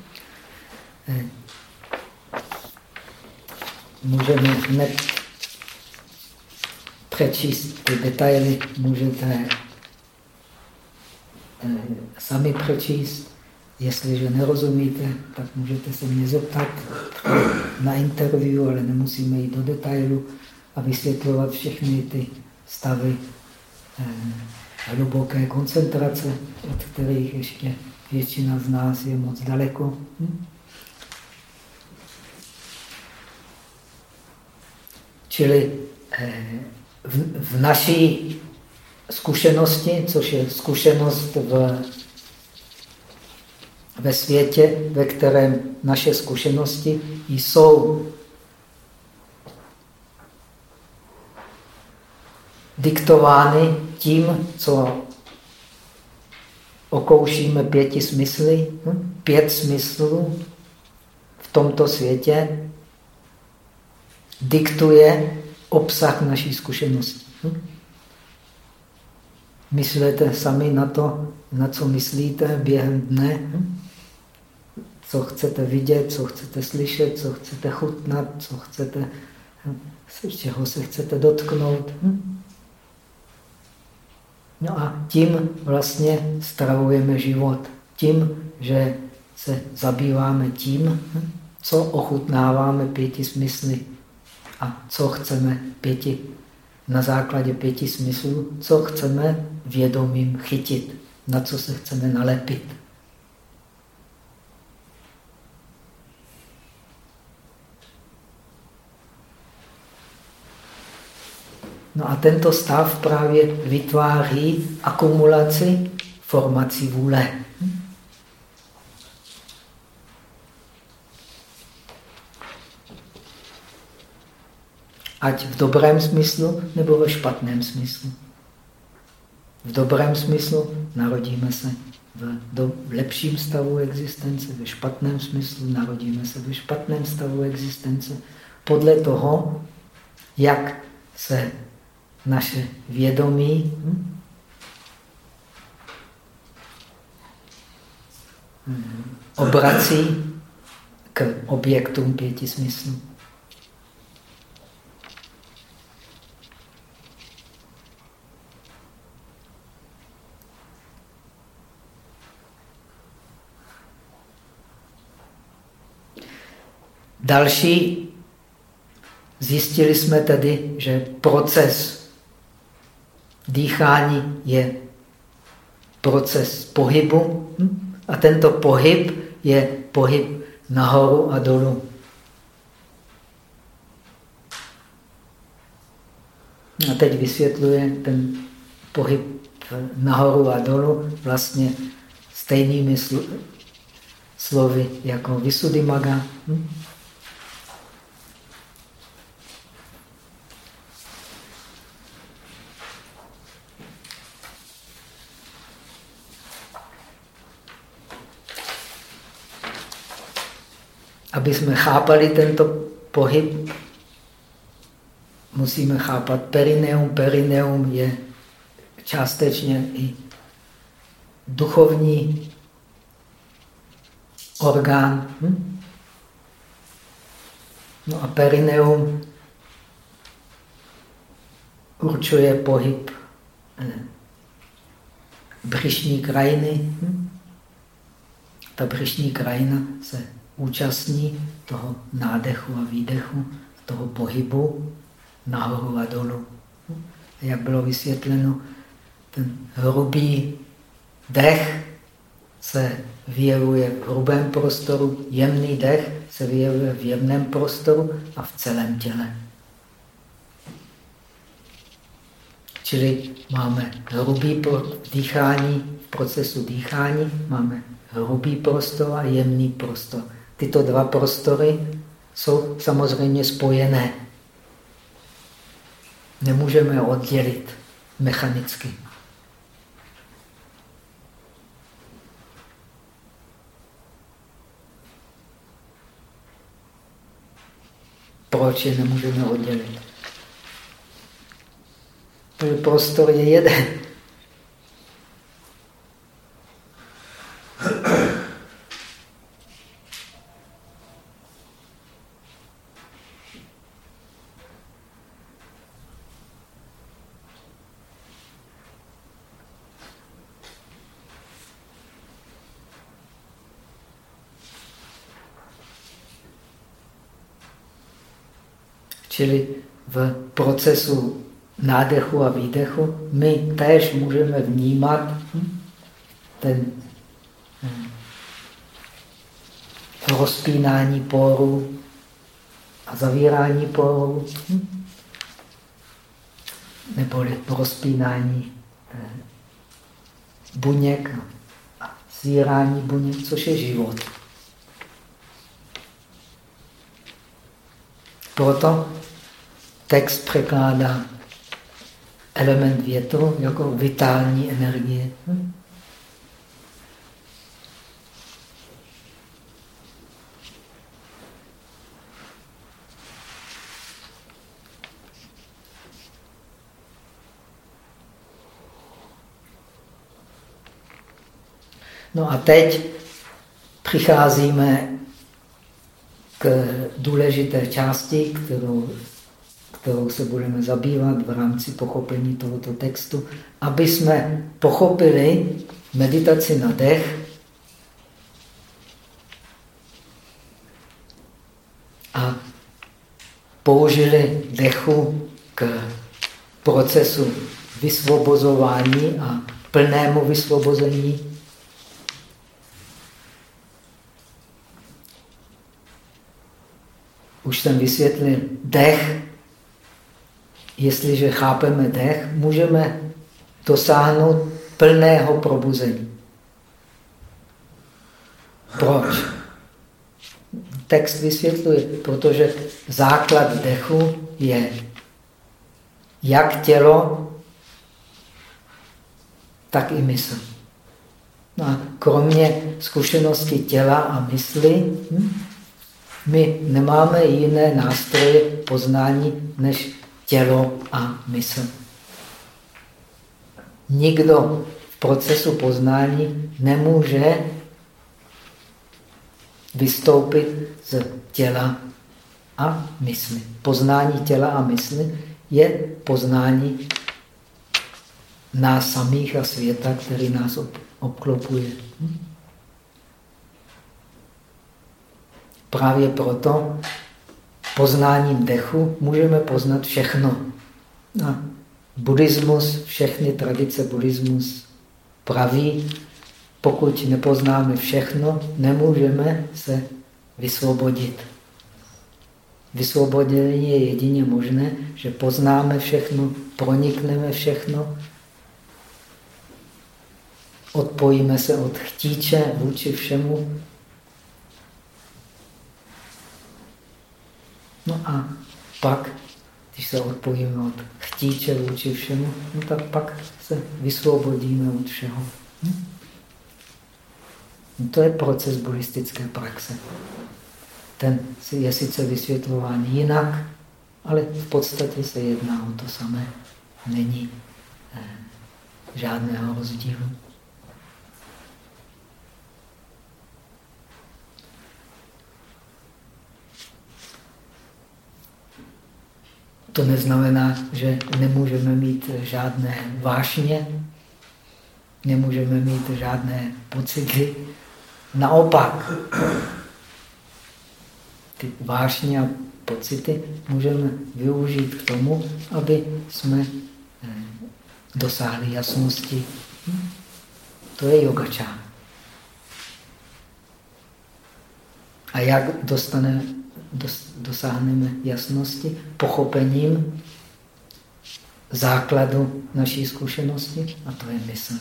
A: Eh, můžeme hned přečíst ty detaily, můžete eh, sami přečíst. Jestliže nerozumíte, tak můžete se mě zeptat na interview, ale nemusíme jít do detailu a vysvětlovat všechny ty stavy eh, hluboké koncentrace, od kterých ještě většina z nás je moc daleko. Hm? Čili eh, v, v naší zkušenosti, což je zkušenost v ve světě, ve kterém naše zkušenosti jsou diktovány tím, co okoušíme pěti smysly. Hm? Pět smyslů v tomto světě diktuje obsah naší zkušenosti. Hm? Myslete sami na to, na co myslíte během dne. Hm? co chcete vidět, co chcete slyšet, co chcete chutnat, co chcete, čeho se chcete dotknout. No a tím vlastně stravujeme život. Tím, že se zabýváme tím, co ochutnáváme pěti smysly a co chceme pěti, na základě pěti smyslů, co chceme vědomím chytit, na co se chceme nalepit. No a tento stav právě vytváří akumulaci formací vůle. Ať v dobrém smyslu, nebo ve špatném smyslu. V dobrém smyslu narodíme se v, do, v lepším stavu existence, ve špatném smyslu narodíme se ve špatném stavu existence. Podle toho, jak se naše vědomí hm, obrací k objektům pěti smyslů. Další, zjistili jsme tedy, že proces Dýchání je proces pohybu hm? a tento pohyb je pohyb nahoru a dolů. A teď vysvětluje ten pohyb nahoru a dolů vlastně stejnými slovy jako Visuddhimagga. Hm? Aby jsme chápali tento pohyb, musíme chápat perineum. Perineum je částečně i duchovní orgán. Hm? No a perineum určuje pohyb eh, břišní krajiny. Hm? Ta břišní krajina se účastní toho nádechu a výdechu, toho pohybu nahoru a dolů. Jak bylo vysvětleno, ten hrubý dech se vyjevuje v hrubém prostoru, jemný dech se vyjevuje v jemném prostoru a v celém těle. Čili máme hrubý dýchání, v procesu dýchání máme hrubý prostor a jemný prostor. Tyto dva prostory jsou samozřejmě spojené. Nemůžeme je oddělit mechanicky. Proč je nemůžeme oddělit? Protože prostor je jeden. Čili v procesu nádechu a výdechu my též můžeme vnímat ten hm, rozpínání porů a zavírání porů, hm, neboli rozpínání eh, buněk a svírání buněk, což je život. Proto text překládá element větru jako vitální energie. Hm? No a teď přicházíme k důležité části, kterou kterou se budeme zabývat v rámci pochopení tohoto textu, aby jsme pochopili meditaci na dech a použili dechu k procesu vysvobozování a plnému vysvobození. Už jsem vysvětlil, dech jestliže chápeme dech, můžeme dosáhnout plného probuzení. Proč? Text vysvětluje, protože základ dechu je jak tělo, tak i mysl. No a kromě zkušenosti těla a mysli, hm, my nemáme jiné nástroje poznání než tělo a mysl. Nikdo v procesu poznání nemůže vystoupit z těla a mysli. Poznání těla a mysli je poznání nás samých a světa, který nás obklopuje. Právě proto poznáním dechu můžeme poznat všechno. A buddhismus, všechny tradice buddhismus praví, pokud nepoznáme všechno, nemůžeme se vysvobodit. Vysvobodění je jedině možné, že poznáme všechno, pronikneme všechno, odpojíme se od chtíče vůči všemu No a pak, když se odpojíme od chtíče vůči všemu, no tak pak se vysvobodíme od všeho. Hm? No to je proces buddhistické praxe. Ten je sice vysvětlován jinak, ale v podstatě se jedná o to samé. Není eh, žádného rozdílu. To neznamená, že nemůžeme mít žádné vášně, nemůžeme mít žádné pocity. Naopak, ty vášně a pocity můžeme využít k tomu, aby jsme eh, dosáhli jasnosti. To je yogačára. A jak dostane, dos, dosáhneme jasnosti? Pochopením základu naší zkušenosti, a to je mysl.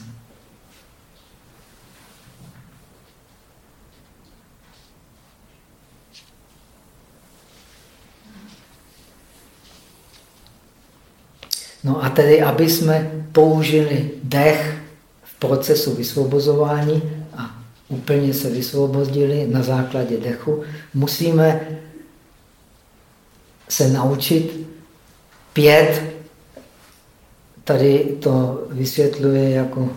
A: No a tedy, aby jsme použili dech v procesu vysvobozování a úplně se vysvobodili na základě dechu, musíme se naučit pět, tady to vysvětluje jako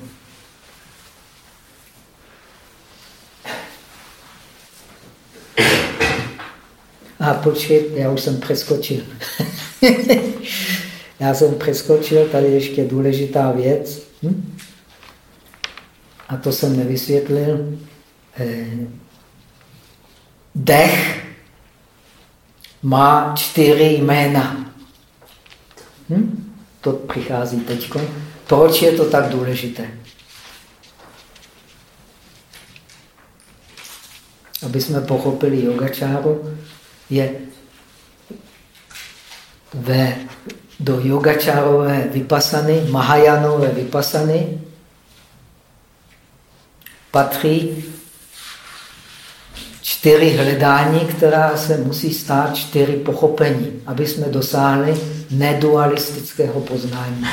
A: A počkej, já už jsem přeskočil. [laughs] Já jsem přeskočil tady ještě důležitá věc. Hm? A to jsem nevysvětlil. Eh, dech má čtyři jména. Hm? To přichází teď. Proč je to tak důležité? Aby jsme pochopili yogačáru, je ve do yogačárové vypasany, mahajánové vypasany, patří čtyři hledání, která se musí stát čtyři pochopení, aby jsme dosáhli nedualistického poznání.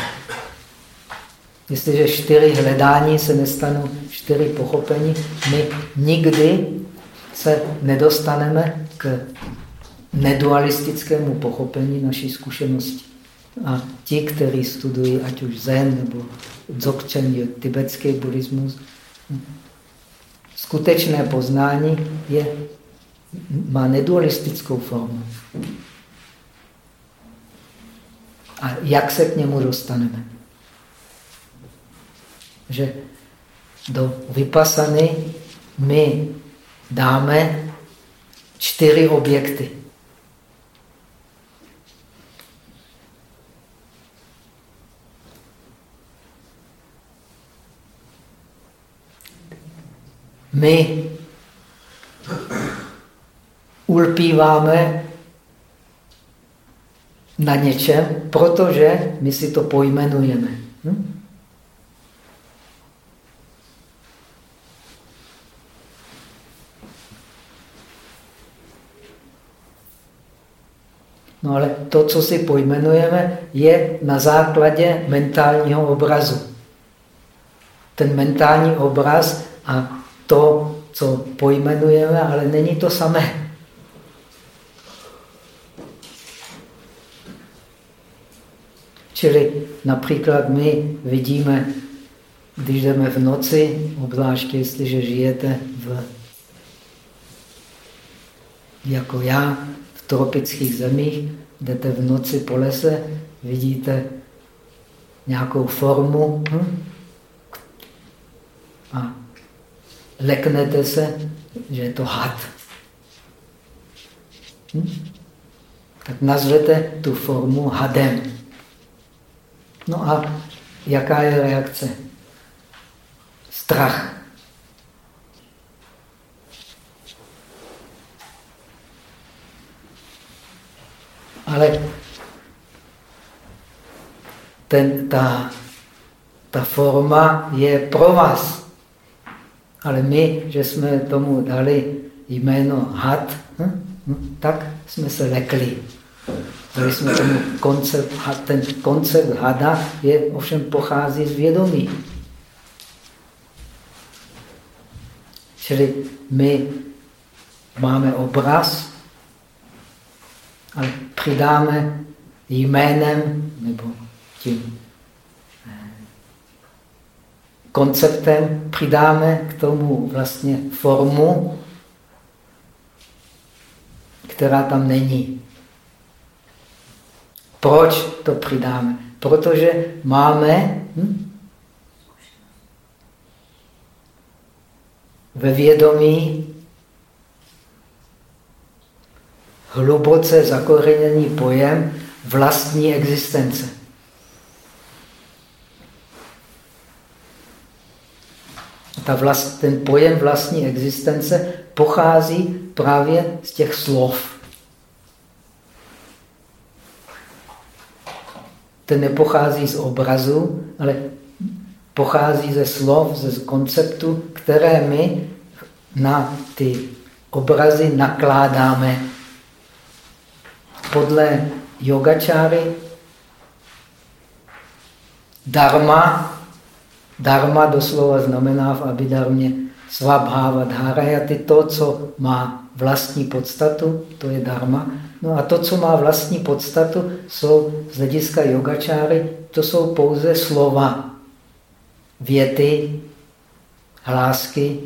A: Jestliže čtyři hledání se nestanou čtyři pochopení, my nikdy se nedostaneme k nedualistickému pochopení naší zkušenosti. A ti, kteří studují ať už zen nebo dzogchen, tibetský buddhismus, skutečné poznání je, má nedualistickou formu. A jak se k němu dostaneme? Že do vypasany my dáme čtyři objekty. My ulpíváme na něčem, protože my si to pojmenujeme. Hm? No ale to, co si pojmenujeme, je na základě mentálního obrazu. Ten mentální obraz a to, co pojmenujeme, ale není to samé. Čili například my vidíme, když jdeme v noci, obzvlášť jestliže žijete v, jako já v tropických zemích, jdete v noci po lese, vidíte nějakou formu hm? a leknete se, že je to had. Hm? Tak nazvete tu formu hadem. No a jaká je reakce? Strach. Ale ten, ta, ta forma je pro vás. Ale my, že jsme tomu dali jméno had, hm, hm, tak jsme se lekli. Dali jsme tomu koncept, ten koncept hada je ovšem pochází z vědomí. Čili my máme obraz, ale přidáme jménem nebo tím konceptem přidáme k tomu vlastně formu, která tam není. Proč to přidáme? Protože máme hm, ve vědomí hluboce zakořeněný pojem vlastní existence. Ta vlast, ten pojem vlastní existence pochází právě z těch slov. Ten nepochází z obrazu, ale pochází ze slov, ze konceptu, které my na ty obrazy nakládáme. Podle yogačáry dharma, dharma doslova znamená v abidarmě svabháva dhárajaty, to, co má vlastní podstatu, to je dharma. No a to, co má vlastní podstatu, jsou z hlediska yogačáry, to jsou pouze slova, věty, hlásky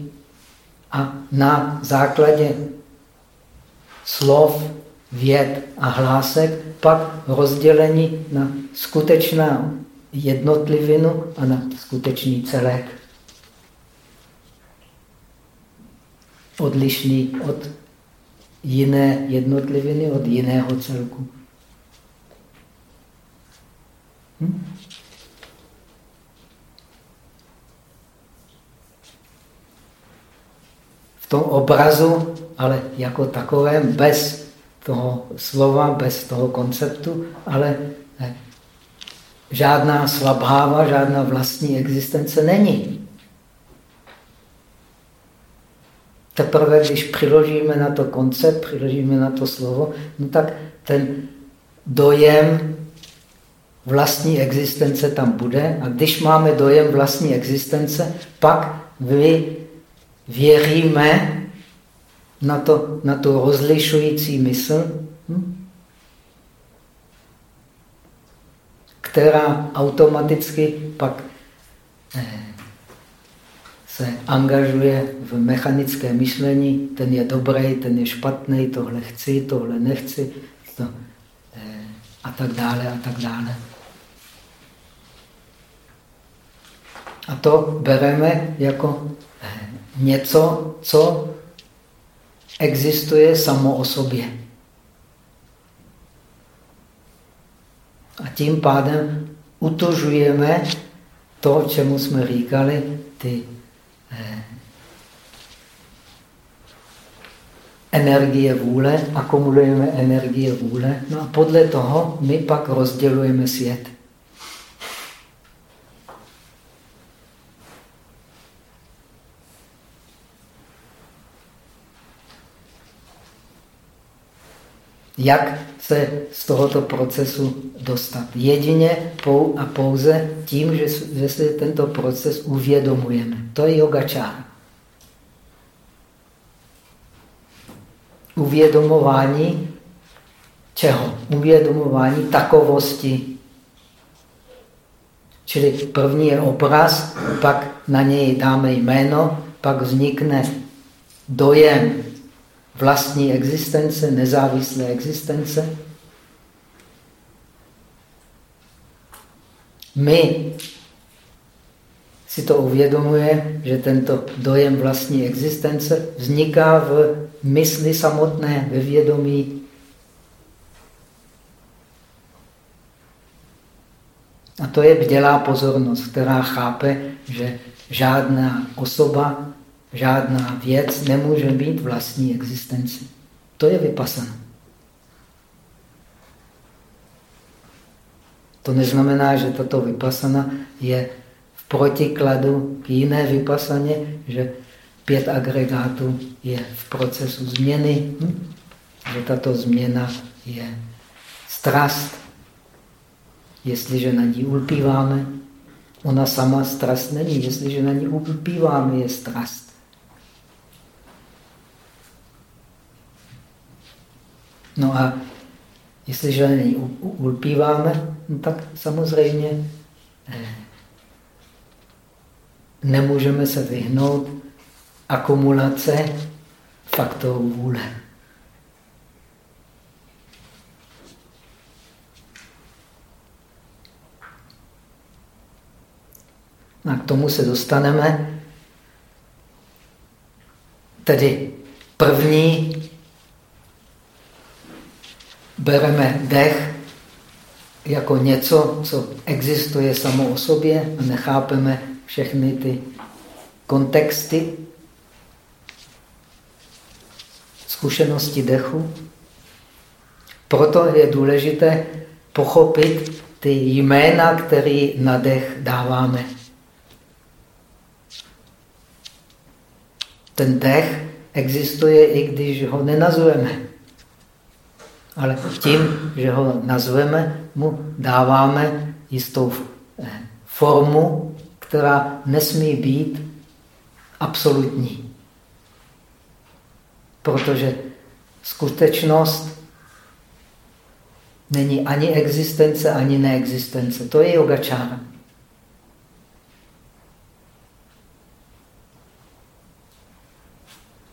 A: a na základě slov, věd a hlásek pak rozdělení na skutečná jednotlivinu a na skutečný celek. Odlišný od jiné jednotliviny, od jiného celku. Hm? V tom obrazu, ale jako takovém, bez toho slova, bez toho konceptu, ale žádná slabháva, žádná vlastní existence není. Teprve, když přiložíme na to koncept, přiložíme na to slovo, no tak ten dojem vlastní existence tam bude. A když máme dojem vlastní existence, pak vy věříme na, to, na tu rozlišující mysl, hm? Která automaticky pak eh, se angažuje v mechanické myšlení, ten je dobrý, ten je špatný, tohle chci, tohle nechci, to, eh, a tak dále, a tak dále. A to bereme jako eh, něco, co existuje samo o sobě. A tím pádem utužujeme to, čemu jsme říkali, ty eh, energie vůle, akumulujeme energie vůle, no a podle toho my pak rozdělujeme svět. Jak se z tohoto procesu dostat? Jedině pou a pouze tím, že, že si tento proces uvědomujeme. To je yogačára. Uvědomování čeho? Uvědomování takovosti. Čili první je obraz, pak na něj dáme jméno, pak vznikne dojem vlastní existence, nezávislé existence. My si to uvědomuje, že tento dojem vlastní existence vzniká v mysli samotné, ve vědomí. A to je bdělá pozornost, která chápe, že žádná osoba Žádná věc nemůže být vlastní existenci. To je vypasana. To neznamená, že tato vypasana je v protikladu k jiné vypasaně, že pět agregátů je v procesu změny, hm? že tato změna je strast. Jestliže na ní ulpíváme, ona sama strast není. Jestliže na ní ulpíváme, je strast. No a jestliže na ní ulpíváme, no tak samozřejmě eh, nemůžeme se vyhnout akumulace faktorů vůle. A k tomu se dostaneme Tedy první bereme dech jako něco, co existuje samo o sobě a nechápeme všechny ty kontexty, zkušenosti dechu. Proto je důležité pochopit ty jména, které na dech dáváme. Ten dech existuje, i když ho nenazveme. Ale tím, že ho nazveme, mu dáváme jistou eh, formu, která nesmí být absolutní. Protože skutečnost není ani existence, ani neexistence. To je yogačára.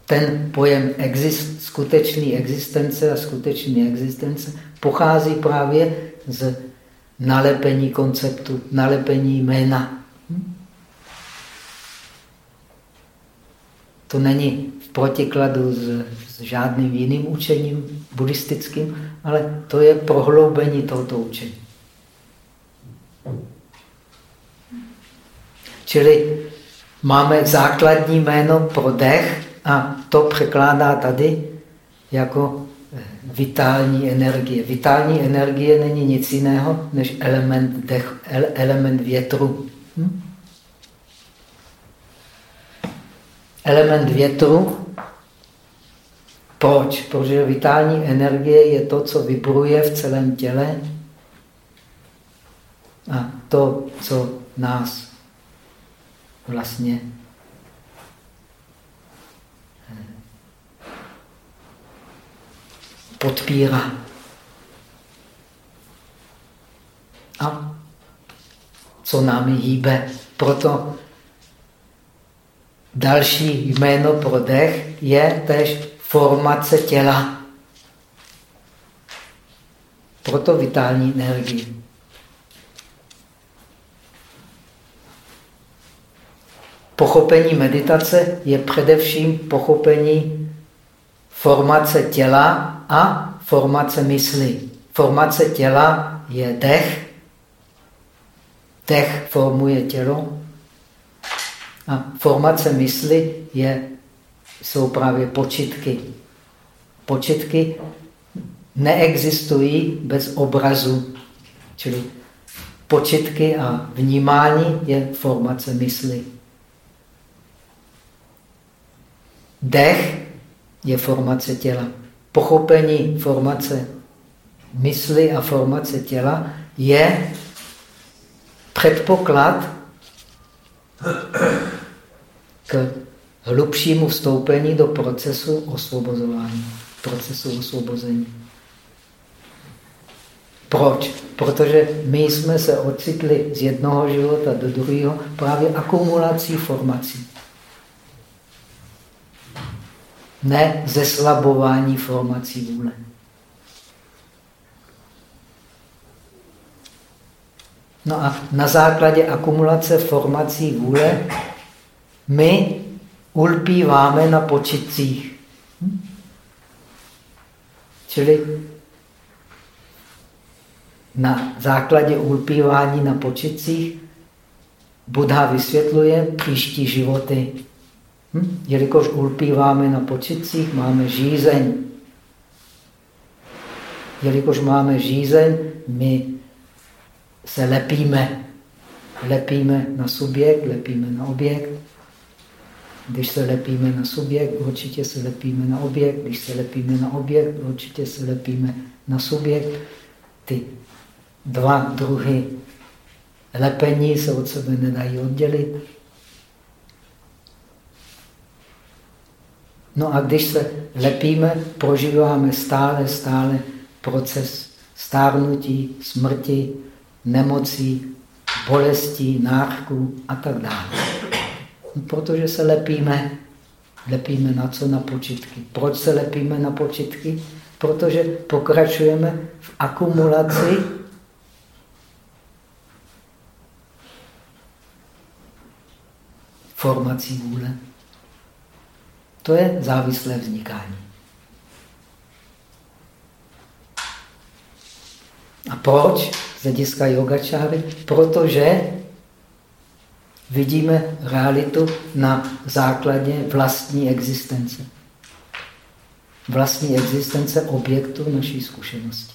A: Ten pojem exist, skutečný existence a skutečný existence pochází právě z nalepení konceptu, nalepení jména. Hm? To není v protikladu s, s žádným jiným učením buddhistickým, ale to je prohloubení tohoto učení. Čili máme základní jméno pro dech a to překládá tady jako eh, vitální energie. Vitální energie není nic jiného než element, dech, element větru. Hm? Element větru. Proč? Protože vitální energie je to, co vibruje v celém těle a to, co nás vlastně podpírá. A co námi hýbe. Proto další jméno pro dech je tež formace těla. Proto vitální energie. Pochopení meditace je především pochopení formace těla a formace mysli. Formace těla je dech. Dech formuje tělo. A formace mysli je, jsou právě počitky. Počitky neexistují bez obrazu. Čili počitky a vnímání je formace mysli. Dech je formace těla pochopení formace mysli a formace těla je předpoklad k hlubšímu vstoupení do procesu osvobozování, procesu osvobození. Proč? Protože my jsme se ocitli z jednoho života do druhého právě akumulací formací. Ne zeslabování formací vůle. No a na základě akumulace formací vůle my ulpíváme na počitcích. Hm? Čili na základě ulpívání na počitcích Buddha vysvětluje příští životy Hm? Jelikož ulpíváme na počitcích, máme žízeň. Jelikož máme žízeň, my se lepíme. Lepíme na subjekt, lepíme na objekt. Když se lepíme na subjekt, určitě se lepíme na objekt. Když se lepíme na objekt, určitě se lepíme na subjekt. Ty dva druhy lepení se od sebe nedají oddělit. No a když se lepíme, prožíváme stále, stále proces stárnutí, smrti, nemocí, bolestí, nářků a tak dále. No, protože se lepíme. Lepíme na co? Na počitky. Proč se lepíme na počitky? Protože pokračujeme v akumulaci formací vůle. To je závislé vznikání. A proč? Z hlediska yogačáry? Protože vidíme realitu na základě vlastní existence. Vlastní existence objektu naší zkušenosti.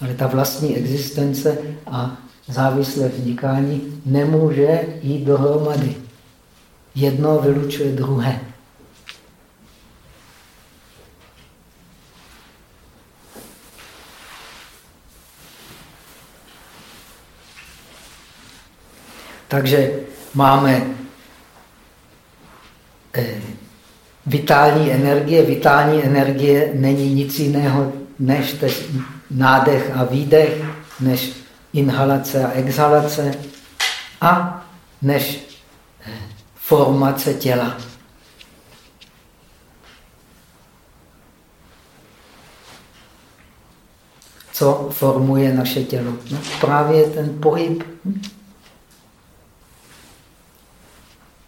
A: Ale ta vlastní existence a závislé vznikání nemůže jít dohromady. Jedno vylučuje druhé. Takže máme eh, vitální energie. Vitální energie není nic jiného než nádech a výdech, než inhalace a exhalace a než eh, formace těla. Co formuje naše tělo? No, právě ten pohyb. Hm?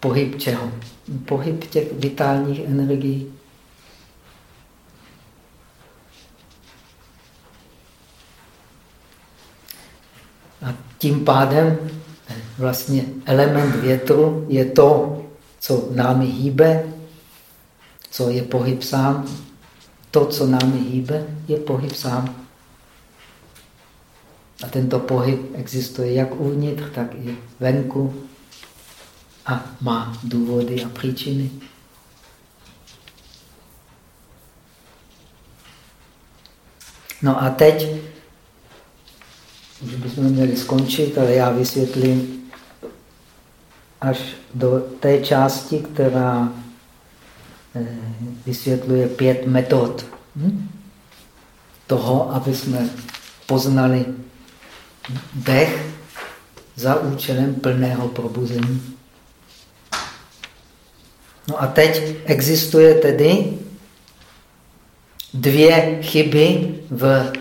A: Pohyb čeho? Pohyb těch vitálních energií. A tím pádem vlastně element větru je to, co námi hýbe, co je pohyb sám. To, co námi hýbe, je pohyb sám. A tento pohyb existuje jak uvnitř, tak i venku a má důvody a příčiny. No a teď, už bychom měli skončit, ale já vysvětlím až do té části, která eh, vysvětluje pět metod hm? toho, aby jsme poznali dech za účelem plného probuzení. No a teď existuje tedy dvě chyby v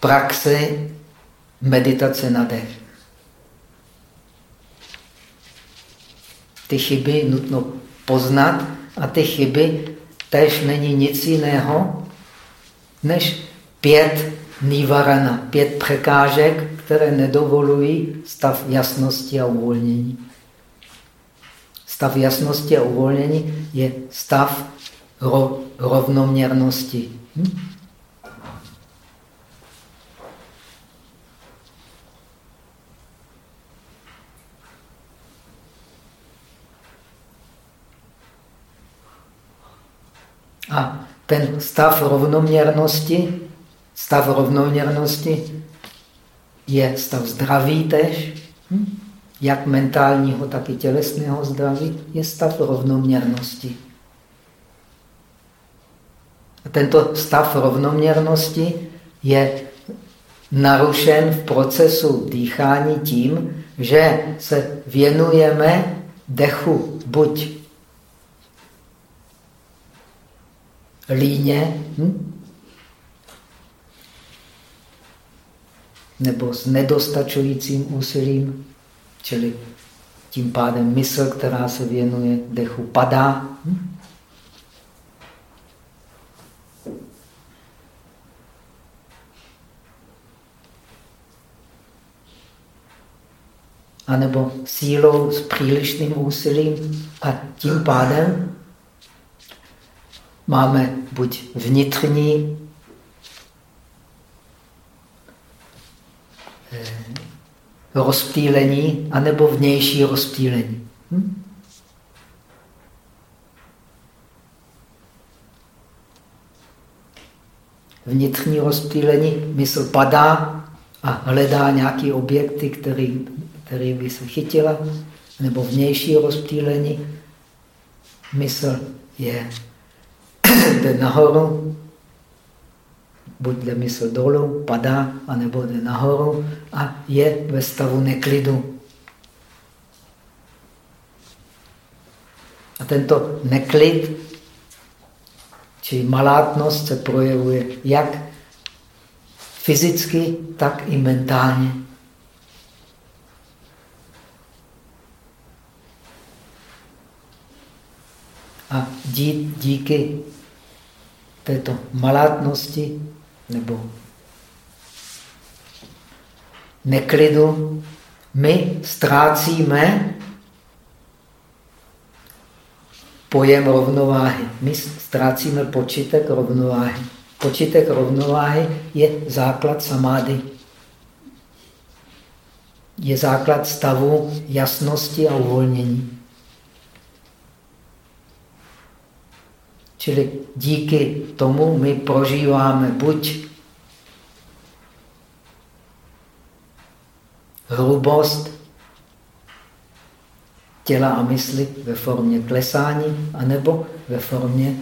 A: praxi meditace na dech. Ty chyby nutno poznat a ty chyby tež není nic jiného než pět nivarana, pět překážek, které nedovolují stav jasnosti a uvolnění. Stav jasnosti a uvolnění je stav ro, rovnoměrnosti. Hm? A ten stav rovnoměrnosti, stav rovnoměrnosti je stav zdraví tež. Hm? Jak mentálního, tak i tělesného zdraví, je stav rovnoměrnosti. A tento stav rovnoměrnosti je narušen v procesu dýchání tím, že se věnujeme dechu buď líně, hm? nebo s nedostačujícím úsilím, Čili tím pádem mysl, která se věnuje dechu, padá. Hm? A nebo sílou s přílišným úsilím a tím pádem máme buď vnitřní rozptýlení anebo vnější rozptýlení. Hm? Vnitřní rozptýlení, mysl padá a hledá nějaký objekty, který, který by se chytila, nebo vnější rozptýlení, mysl je [coughs] jde nahoru, buď jde mysl dolů, padá, anebo jde nahoru a je ve stavu neklidu. A tento neklid, či malátnost se projevuje jak fyzicky, tak i mentálně. A dí, díky této malátnosti nebo neklidu my ztrácíme pojem rovnováhy. My ztrácíme počítek rovnováhy. Počítek rovnováhy je základ samády. Je základ stavu jasnosti a uvolnění. Čili díky tomu my prožíváme buď hrubost těla a mysli ve formě klesání, anebo ve formě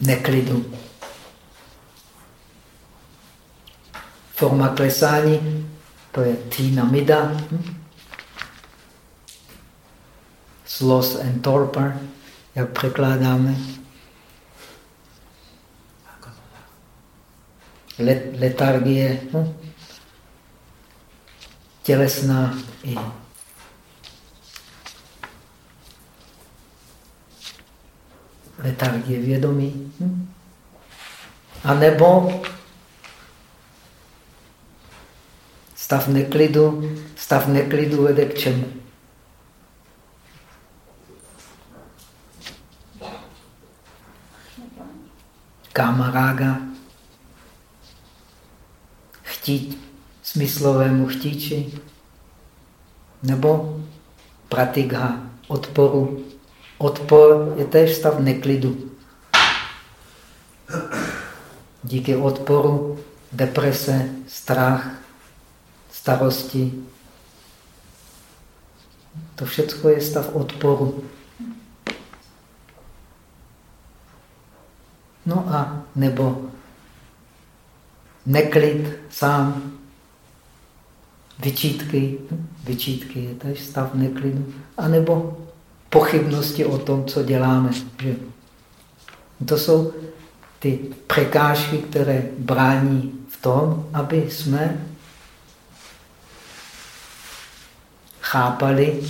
A: neklidu. Forma klesání, to je tina mida, hm? sloth and torpor, jak překládáme. Letargie, hm? tělesná i letargie vědomí. Hm? A nebo stav neklidu, stav neklidu vede k čemu? Kamarága, chtít smyslovému chtíči, nebo pratigha, odporu. Odpor je též stav neklidu. Díky odporu deprese, strach, starosti. To všechno je stav odporu. No a nebo neklid sám, vyčítky, vyčítky je tež stav neklidu, anebo pochybnosti o tom, co děláme. Že? To jsou ty překážky, které brání v tom, aby jsme chápali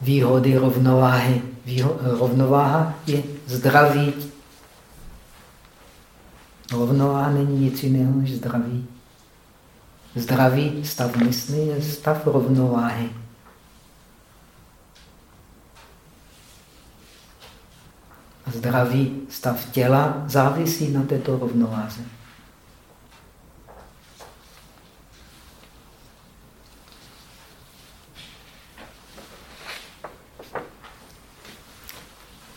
A: výhody rovnováhy. Výho rovnováha je zdraví. Rovnováha není nic jiného než zdraví. Zdravý stav mysli je stav rovnováhy. zdravý stav těla závisí na této rovnováze.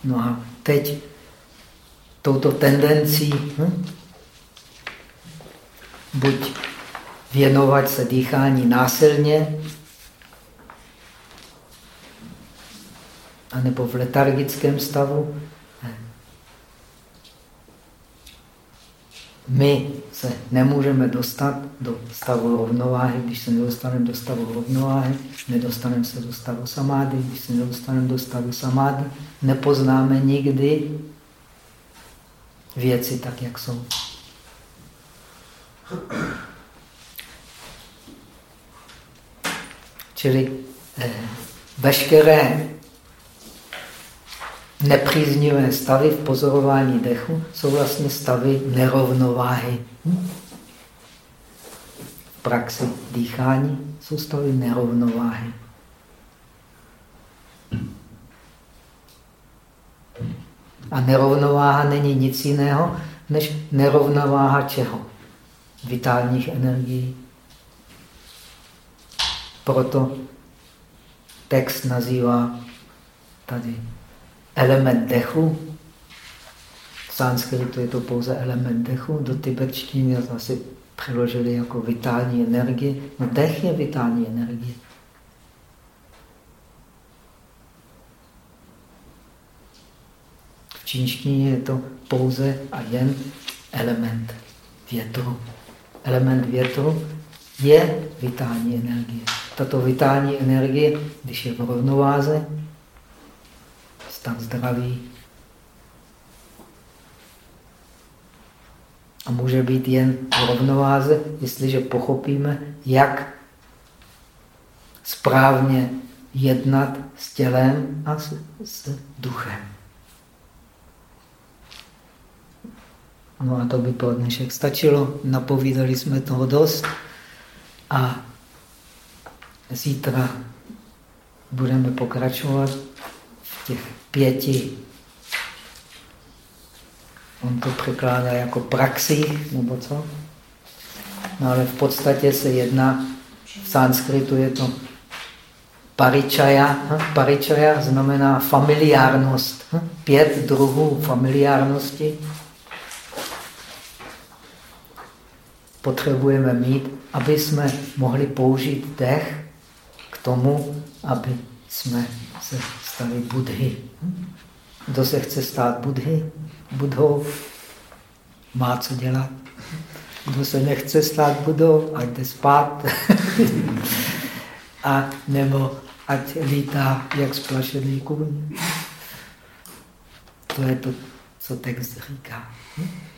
A: No a teď touto tendencí hm, buď věnovat se dýchání násilně, anebo v letargickém stavu, my se nemůžeme dostat do stavu rovnováhy. Když se nedostaneme do stavu rovnováhy, nedostaneme se do stavu samády. Když se nedostaneme do stavu samády, nepoznáme nikdy věci tak, jak jsou. Čili eh, veškeré nepříznivé stavy v pozorování dechu jsou vlastně stavy nerovnováhy. V praxi dýchání jsou stavy nerovnováhy. A nerovnováha není nic jiného, než nerovnováha čeho? Vitálních energií. Proto text nazývá tady element dechu. V sanskritu je to pouze element dechu, do tibetštiny to asi přeložili jako vitální energie. No dech je vitální energie. V čínštině je to pouze a jen element větru. Element větru je vitální energie. Tato vitální energie, když je v rovnováze, stav zdraví. A může být jen v rovnováze, jestliže pochopíme, jak správně jednat s tělem a s, s duchem. No a to by pro dnešek stačilo. Napovídali jsme toho dost. A zítra budeme pokračovat v těch pěti. On to překládá jako praxi, nebo co? No ale v podstatě se jedná, v sanskritu je to paričaja. Paričaja znamená familiárnost. Pět druhů familiárnosti potřebujeme mít, aby jsme mohli použít dech k tomu, aby jsme se stali budhy. Kdo se chce stát budhy, budhou, má co dělat. Kdo se nechce stát budou, ať jde spát. [laughs] A nebo ať lítá jak splašený kůň. To je to, co text říká. Hm?